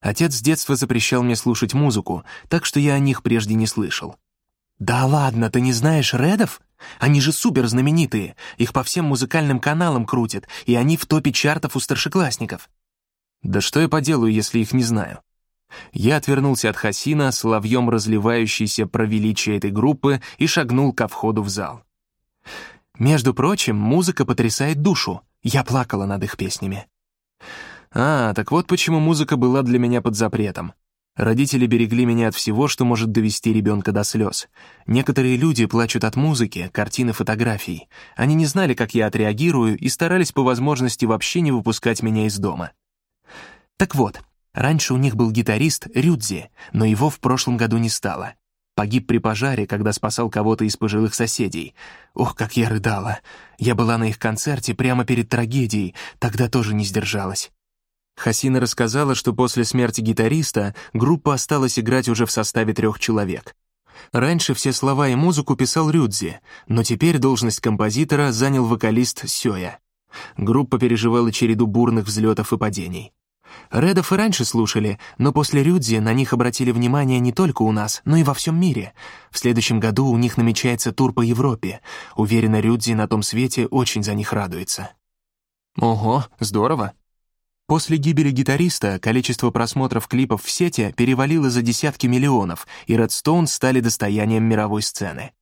Отец с детства запрещал мне слушать музыку, так что я о них прежде не слышал. «Да ладно, ты не знаешь Редов? Они же супер знаменитые, их по всем музыкальным каналам крутят, и они в топе чартов у старшеклассников». «Да что я поделаю, если их не знаю?» Я отвернулся от Хасина, соловьем разливающийся про величие этой группы, и шагнул ко входу в зал. Между прочим, музыка потрясает душу. Я плакала над их песнями. А, так вот почему музыка была для меня под запретом. Родители берегли меня от всего, что может довести ребенка до слез. Некоторые люди плачут от музыки, картин фотографий. Они не знали, как я отреагирую, и старались по возможности вообще не выпускать меня из дома. Так вот, раньше у них был гитарист Рюдзи, но его в прошлом году не стало. Погиб при пожаре, когда спасал кого-то из пожилых соседей. Ох, как я рыдала. Я была на их концерте прямо перед трагедией, тогда тоже не сдержалась. Хасина рассказала, что после смерти гитариста группа осталась играть уже в составе трех человек. Раньше все слова и музыку писал Рюдзи, но теперь должность композитора занял вокалист Сёя. Группа переживала череду бурных взлетов и падений. Редов и раньше слушали, но после Рюдзи на них обратили внимание не только у нас, но и во всем мире. В следующем году у них намечается тур по Европе. Уверена, Рюдзи на том свете очень за них радуется. Ого, здорово. После гибели гитариста количество просмотров клипов в сети перевалило за десятки миллионов, и Stone стали достоянием мировой сцены.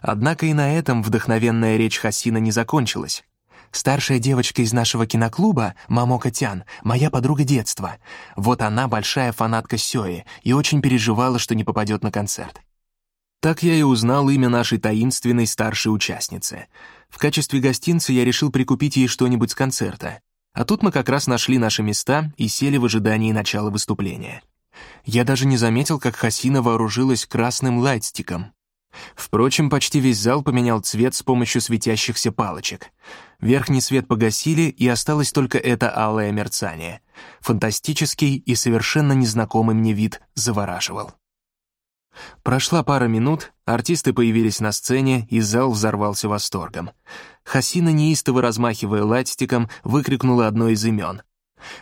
Однако и на этом вдохновенная речь Хасина не закончилась. Старшая девочка из нашего киноклуба, Мамока Тян, моя подруга детства. Вот она большая фанатка Сёи и очень переживала, что не попадет на концерт. Так я и узнал имя нашей таинственной старшей участницы. В качестве гостинца я решил прикупить ей что-нибудь с концерта. А тут мы как раз нашли наши места и сели в ожидании начала выступления. Я даже не заметил, как Хасина вооружилась красным лайтстиком. Впрочем, почти весь зал поменял цвет с помощью светящихся палочек. Верхний свет погасили, и осталось только это алое мерцание. Фантастический и совершенно незнакомый мне вид завораживал. Прошла пара минут, артисты появились на сцене, и зал взорвался восторгом. Хасина, неистово размахивая латстиком, выкрикнула одно из имен.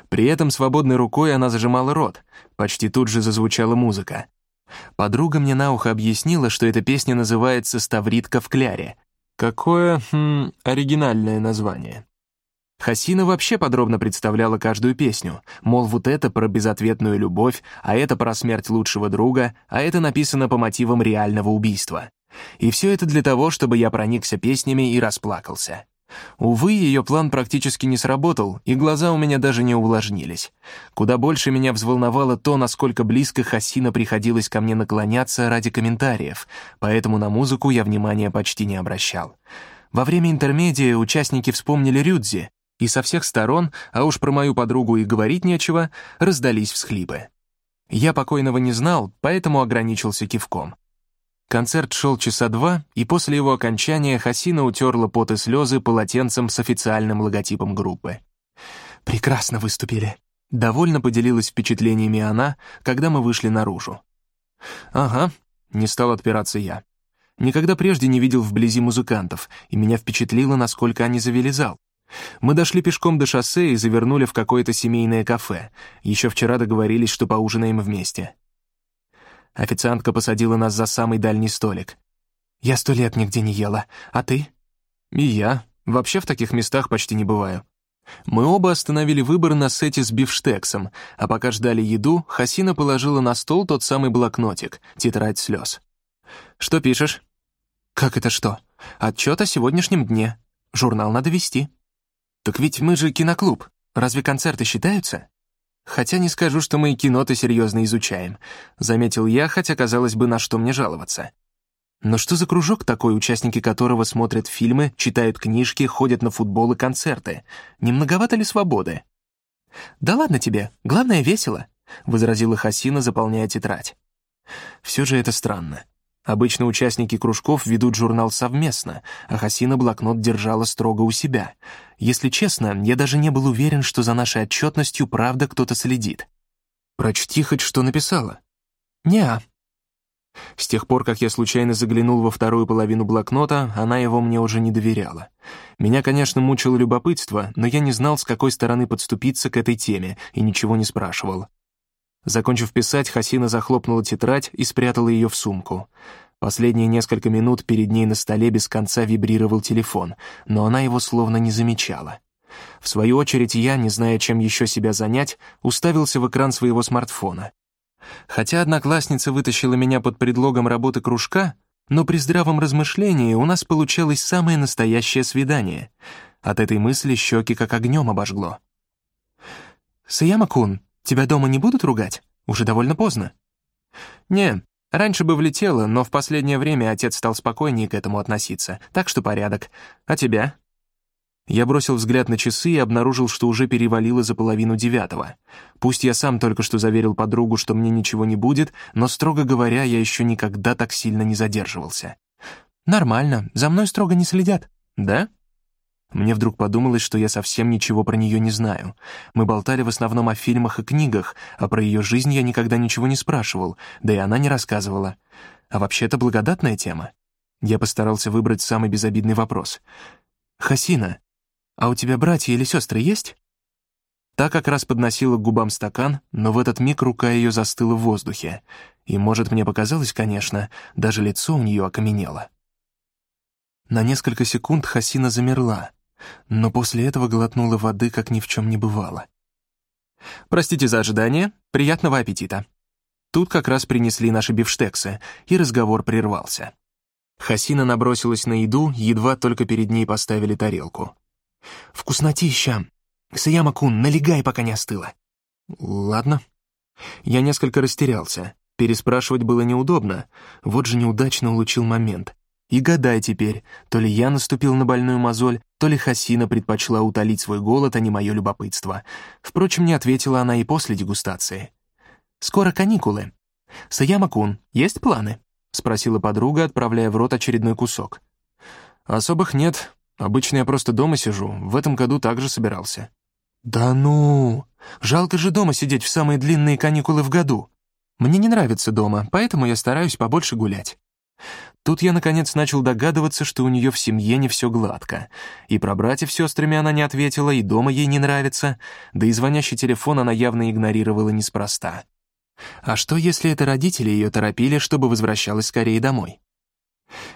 При этом свободной рукой она зажимала рот. Почти тут же зазвучала музыка. Подруга мне на ухо объяснила, что эта песня называется «Ставритка в кляре». Какое, хм, оригинальное название. Хасина вообще подробно представляла каждую песню, мол, вот это про безответную любовь, а это про смерть лучшего друга, а это написано по мотивам реального убийства. И все это для того, чтобы я проникся песнями и расплакался. Увы, ее план практически не сработал, и глаза у меня даже не увлажнились. Куда больше меня взволновало то, насколько близко Хасина приходилось ко мне наклоняться ради комментариев, поэтому на музыку я внимания почти не обращал. Во время интермедии участники вспомнили Рюдзи, и со всех сторон, а уж про мою подругу и говорить нечего, раздались всхлипы. Я покойного не знал, поэтому ограничился кивком. Концерт шел часа два, и после его окончания Хасина утерла пот и слезы полотенцем с официальным логотипом группы. «Прекрасно выступили», — довольно поделилась впечатлениями она, когда мы вышли наружу. «Ага», — не стал отпираться я. Никогда прежде не видел вблизи музыкантов, и меня впечатлило, насколько они завели зал. Мы дошли пешком до шоссе и завернули в какое-то семейное кафе. Еще вчера договорились, что поужинаем вместе. Официантка посадила нас за самый дальний столик. «Я сто лет нигде не ела. А ты?» «И я. Вообще в таких местах почти не бываю». Мы оба остановили выбор на сете с бифштексом, а пока ждали еду, Хасина положила на стол тот самый блокнотик, тетрадь слез. «Что пишешь?» «Как это что? Отчет о сегодняшнем дне. Журнал надо вести». «Так ведь мы же киноклуб. Разве концерты считаются?» «Хотя не скажу, что мы и кино-то серьезно изучаем», — заметил я, хотя, казалось бы, на что мне жаловаться. Но что за кружок такой, участники которого смотрят фильмы, читают книжки, ходят на футбол и концерты? Не многовато ли свободы? «Да ладно тебе, главное, весело», — возразила Хасина, заполняя тетрадь. Все же это странно. Обычно участники кружков ведут журнал совместно, а Хасина блокнот держала строго у себя. Если честно, я даже не был уверен, что за нашей отчетностью правда кто-то следит. «Прочти хоть что написала». «Не-а». С тех пор, как я случайно заглянул во вторую половину блокнота, она его мне уже не доверяла. Меня, конечно, мучило любопытство, но я не знал, с какой стороны подступиться к этой теме, и ничего не спрашивал. Закончив писать, Хасина захлопнула тетрадь и спрятала ее в сумку. Последние несколько минут перед ней на столе без конца вибрировал телефон, но она его словно не замечала. В свою очередь я, не зная, чем еще себя занять, уставился в экран своего смартфона. Хотя одноклассница вытащила меня под предлогом работы кружка, но при здравом размышлении у нас получалось самое настоящее свидание. От этой мысли щеки как огнем обожгло. «Саяма-кун, тебя дома не будут ругать? Уже довольно поздно». «Не, раньше бы влетело, но в последнее время отец стал спокойнее к этому относиться, так что порядок. А тебя?» Я бросил взгляд на часы и обнаружил, что уже перевалило за половину девятого. Пусть я сам только что заверил подругу, что мне ничего не будет, но, строго говоря, я еще никогда так сильно не задерживался. «Нормально, за мной строго не следят». «Да?» Мне вдруг подумалось, что я совсем ничего про нее не знаю. Мы болтали в основном о фильмах и книгах, а про ее жизнь я никогда ничего не спрашивал, да и она не рассказывала. А вообще это благодатная тема. Я постарался выбрать самый безобидный вопрос. «Хасина, а у тебя братья или сестры есть?» Та как раз подносила к губам стакан, но в этот миг рука ее застыла в воздухе. И, может, мне показалось, конечно, даже лицо у нее окаменело. На несколько секунд Хасина замерла, но после этого глотнула воды, как ни в чем не бывало. «Простите за ожидание. Приятного аппетита». Тут как раз принесли наши бифштексы, и разговор прервался. Хасина набросилась на еду, едва только перед ней поставили тарелку. «Вкуснотища! Саяма-кун, налегай, пока не остыло!» «Ладно». Я несколько растерялся. Переспрашивать было неудобно. Вот же неудачно улучил момент. И гадай теперь, то ли я наступил на больную мозоль, то ли Хасина предпочла утолить свой голод, а не мое любопытство. Впрочем, не ответила она и после дегустации. «Скоро каникулы. Саяма-кун, есть планы?» — спросила подруга, отправляя в рот очередной кусок. «Особых нет. Обычно я просто дома сижу, в этом году также собирался». «Да ну! Жалко же дома сидеть в самые длинные каникулы в году. Мне не нравится дома, поэтому я стараюсь побольше гулять». Тут я, наконец, начал догадываться, что у нее в семье не все гладко. И про братьев с сестрами она не ответила, и дома ей не нравится, да и звонящий телефон она явно игнорировала неспроста. А что, если это родители ее торопили, чтобы возвращалась скорее домой?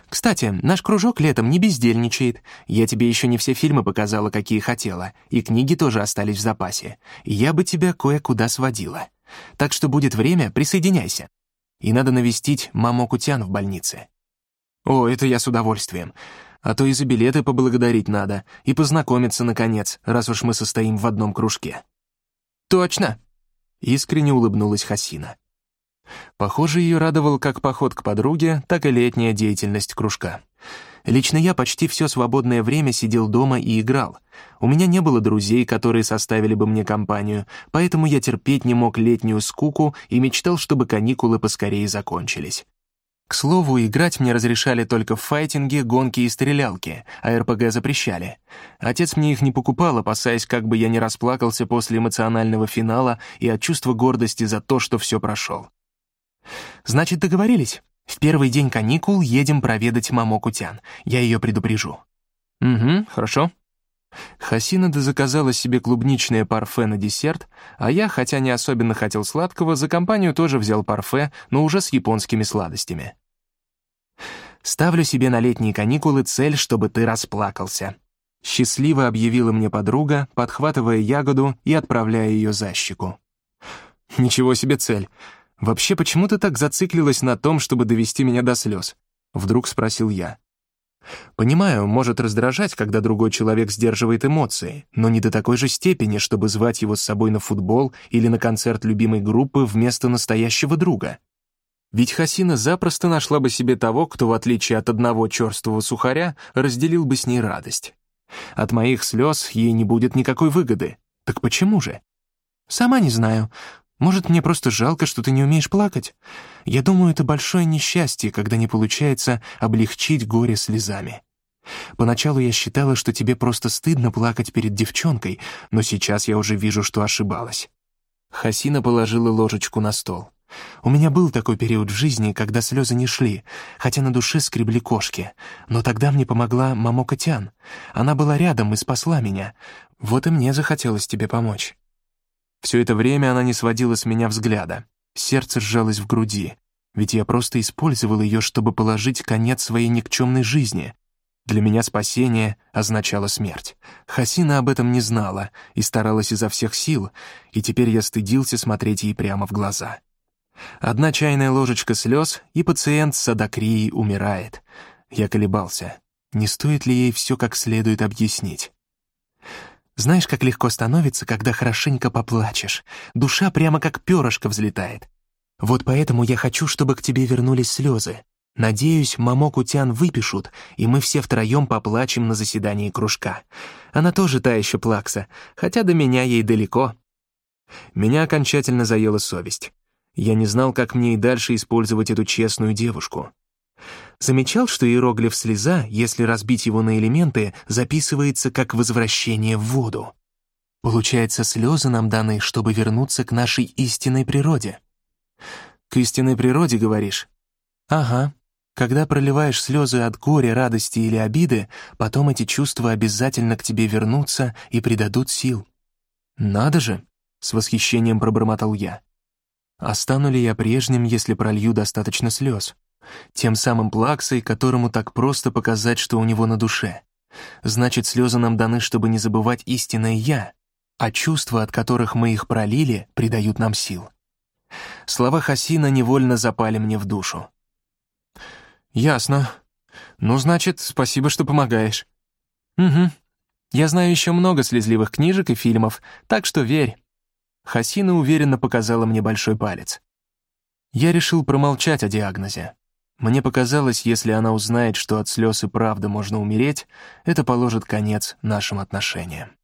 «Кстати, наш кружок летом не бездельничает. Я тебе еще не все фильмы показала, какие хотела, и книги тоже остались в запасе. Я бы тебя кое-куда сводила. Так что будет время, присоединяйся. И надо навестить маму Кутян в больнице». «О, это я с удовольствием. А то и за билеты поблагодарить надо, и познакомиться, наконец, раз уж мы состоим в одном кружке». «Точно!» — искренне улыбнулась Хасина. Похоже, ее радовал как поход к подруге, так и летняя деятельность кружка. Лично я почти все свободное время сидел дома и играл. У меня не было друзей, которые составили бы мне компанию, поэтому я терпеть не мог летнюю скуку и мечтал, чтобы каникулы поскорее закончились. К слову, играть мне разрешали только в файтинге, гонки и стрелялки, а РПГ запрещали. Отец мне их не покупал, опасаясь, как бы я не расплакался после эмоционального финала и от чувства гордости за то, что все прошел. «Значит, договорились? В первый день каникул едем проведать маму Кутян. Я ее предупрежу». «Угу, хорошо». Хасина заказала себе клубничное парфе на десерт, а я, хотя не особенно хотел сладкого, за компанию тоже взял парфе, но уже с японскими сладостями. «Ставлю себе на летние каникулы цель, чтобы ты расплакался», — счастливо объявила мне подруга, подхватывая ягоду и отправляя ее за щеку. «Ничего себе цель. «Вообще, почему ты так зациклилась на том, чтобы довести меня до слез?» — вдруг спросил я. Понимаю, может раздражать, когда другой человек сдерживает эмоции, но не до такой же степени, чтобы звать его с собой на футбол или на концерт любимой группы вместо настоящего друга. Ведь Хасина запросто нашла бы себе того, кто, в отличие от одного черствого сухаря, разделил бы с ней радость. От моих слез ей не будет никакой выгоды. Так почему же? Сама не знаю. Может, мне просто жалко, что ты не умеешь плакать? Я думаю, это большое несчастье, когда не получается облегчить горе слезами. Поначалу я считала, что тебе просто стыдно плакать перед девчонкой, но сейчас я уже вижу, что ошибалась». Хасина положила ложечку на стол. «У меня был такой период в жизни, когда слезы не шли, хотя на душе скребли кошки. Но тогда мне помогла мамо Котян. Она была рядом и спасла меня. Вот и мне захотелось тебе помочь». Все это время она не сводила с меня взгляда. Сердце сжалось в груди, ведь я просто использовал ее, чтобы положить конец своей никчемной жизни. Для меня спасение означало смерть. Хасина об этом не знала и старалась изо всех сил, и теперь я стыдился смотреть ей прямо в глаза. Одна чайная ложечка слез, и пациент с садокрией умирает. Я колебался. Не стоит ли ей все как следует объяснить? Знаешь, как легко становится, когда хорошенько поплачешь. Душа прямо как перышко взлетает. Вот поэтому я хочу, чтобы к тебе вернулись слезы. Надеюсь, мамоку Тян выпишут, и мы все втроем поплачем на заседании кружка. Она тоже та еще плакса, хотя до меня ей далеко. Меня окончательно заела совесть. Я не знал, как мне и дальше использовать эту честную девушку. Замечал, что иероглиф «слеза», если разбить его на элементы, записывается как возвращение в воду. Получается, слезы нам даны, чтобы вернуться к нашей истинной природе. К истинной природе, говоришь? Ага. Когда проливаешь слезы от горя, радости или обиды, потом эти чувства обязательно к тебе вернутся и придадут сил. Надо же, с восхищением пробормотал я. А стану ли я прежним, если пролью достаточно слез? Тем самым плаксой, которому так просто показать, что у него на душе. Значит, слезы нам даны, чтобы не забывать истинное «я», а чувства, от которых мы их пролили, придают нам сил. Слова Хасина невольно запали мне в душу. «Ясно. Ну, значит, спасибо, что помогаешь». «Угу. Я знаю еще много слезливых книжек и фильмов, так что верь». Хасина уверенно показала мне большой палец. Я решил промолчать о диагнозе. Мне показалось, если она узнает, что от слез и правда можно умереть, это положит конец нашим отношениям.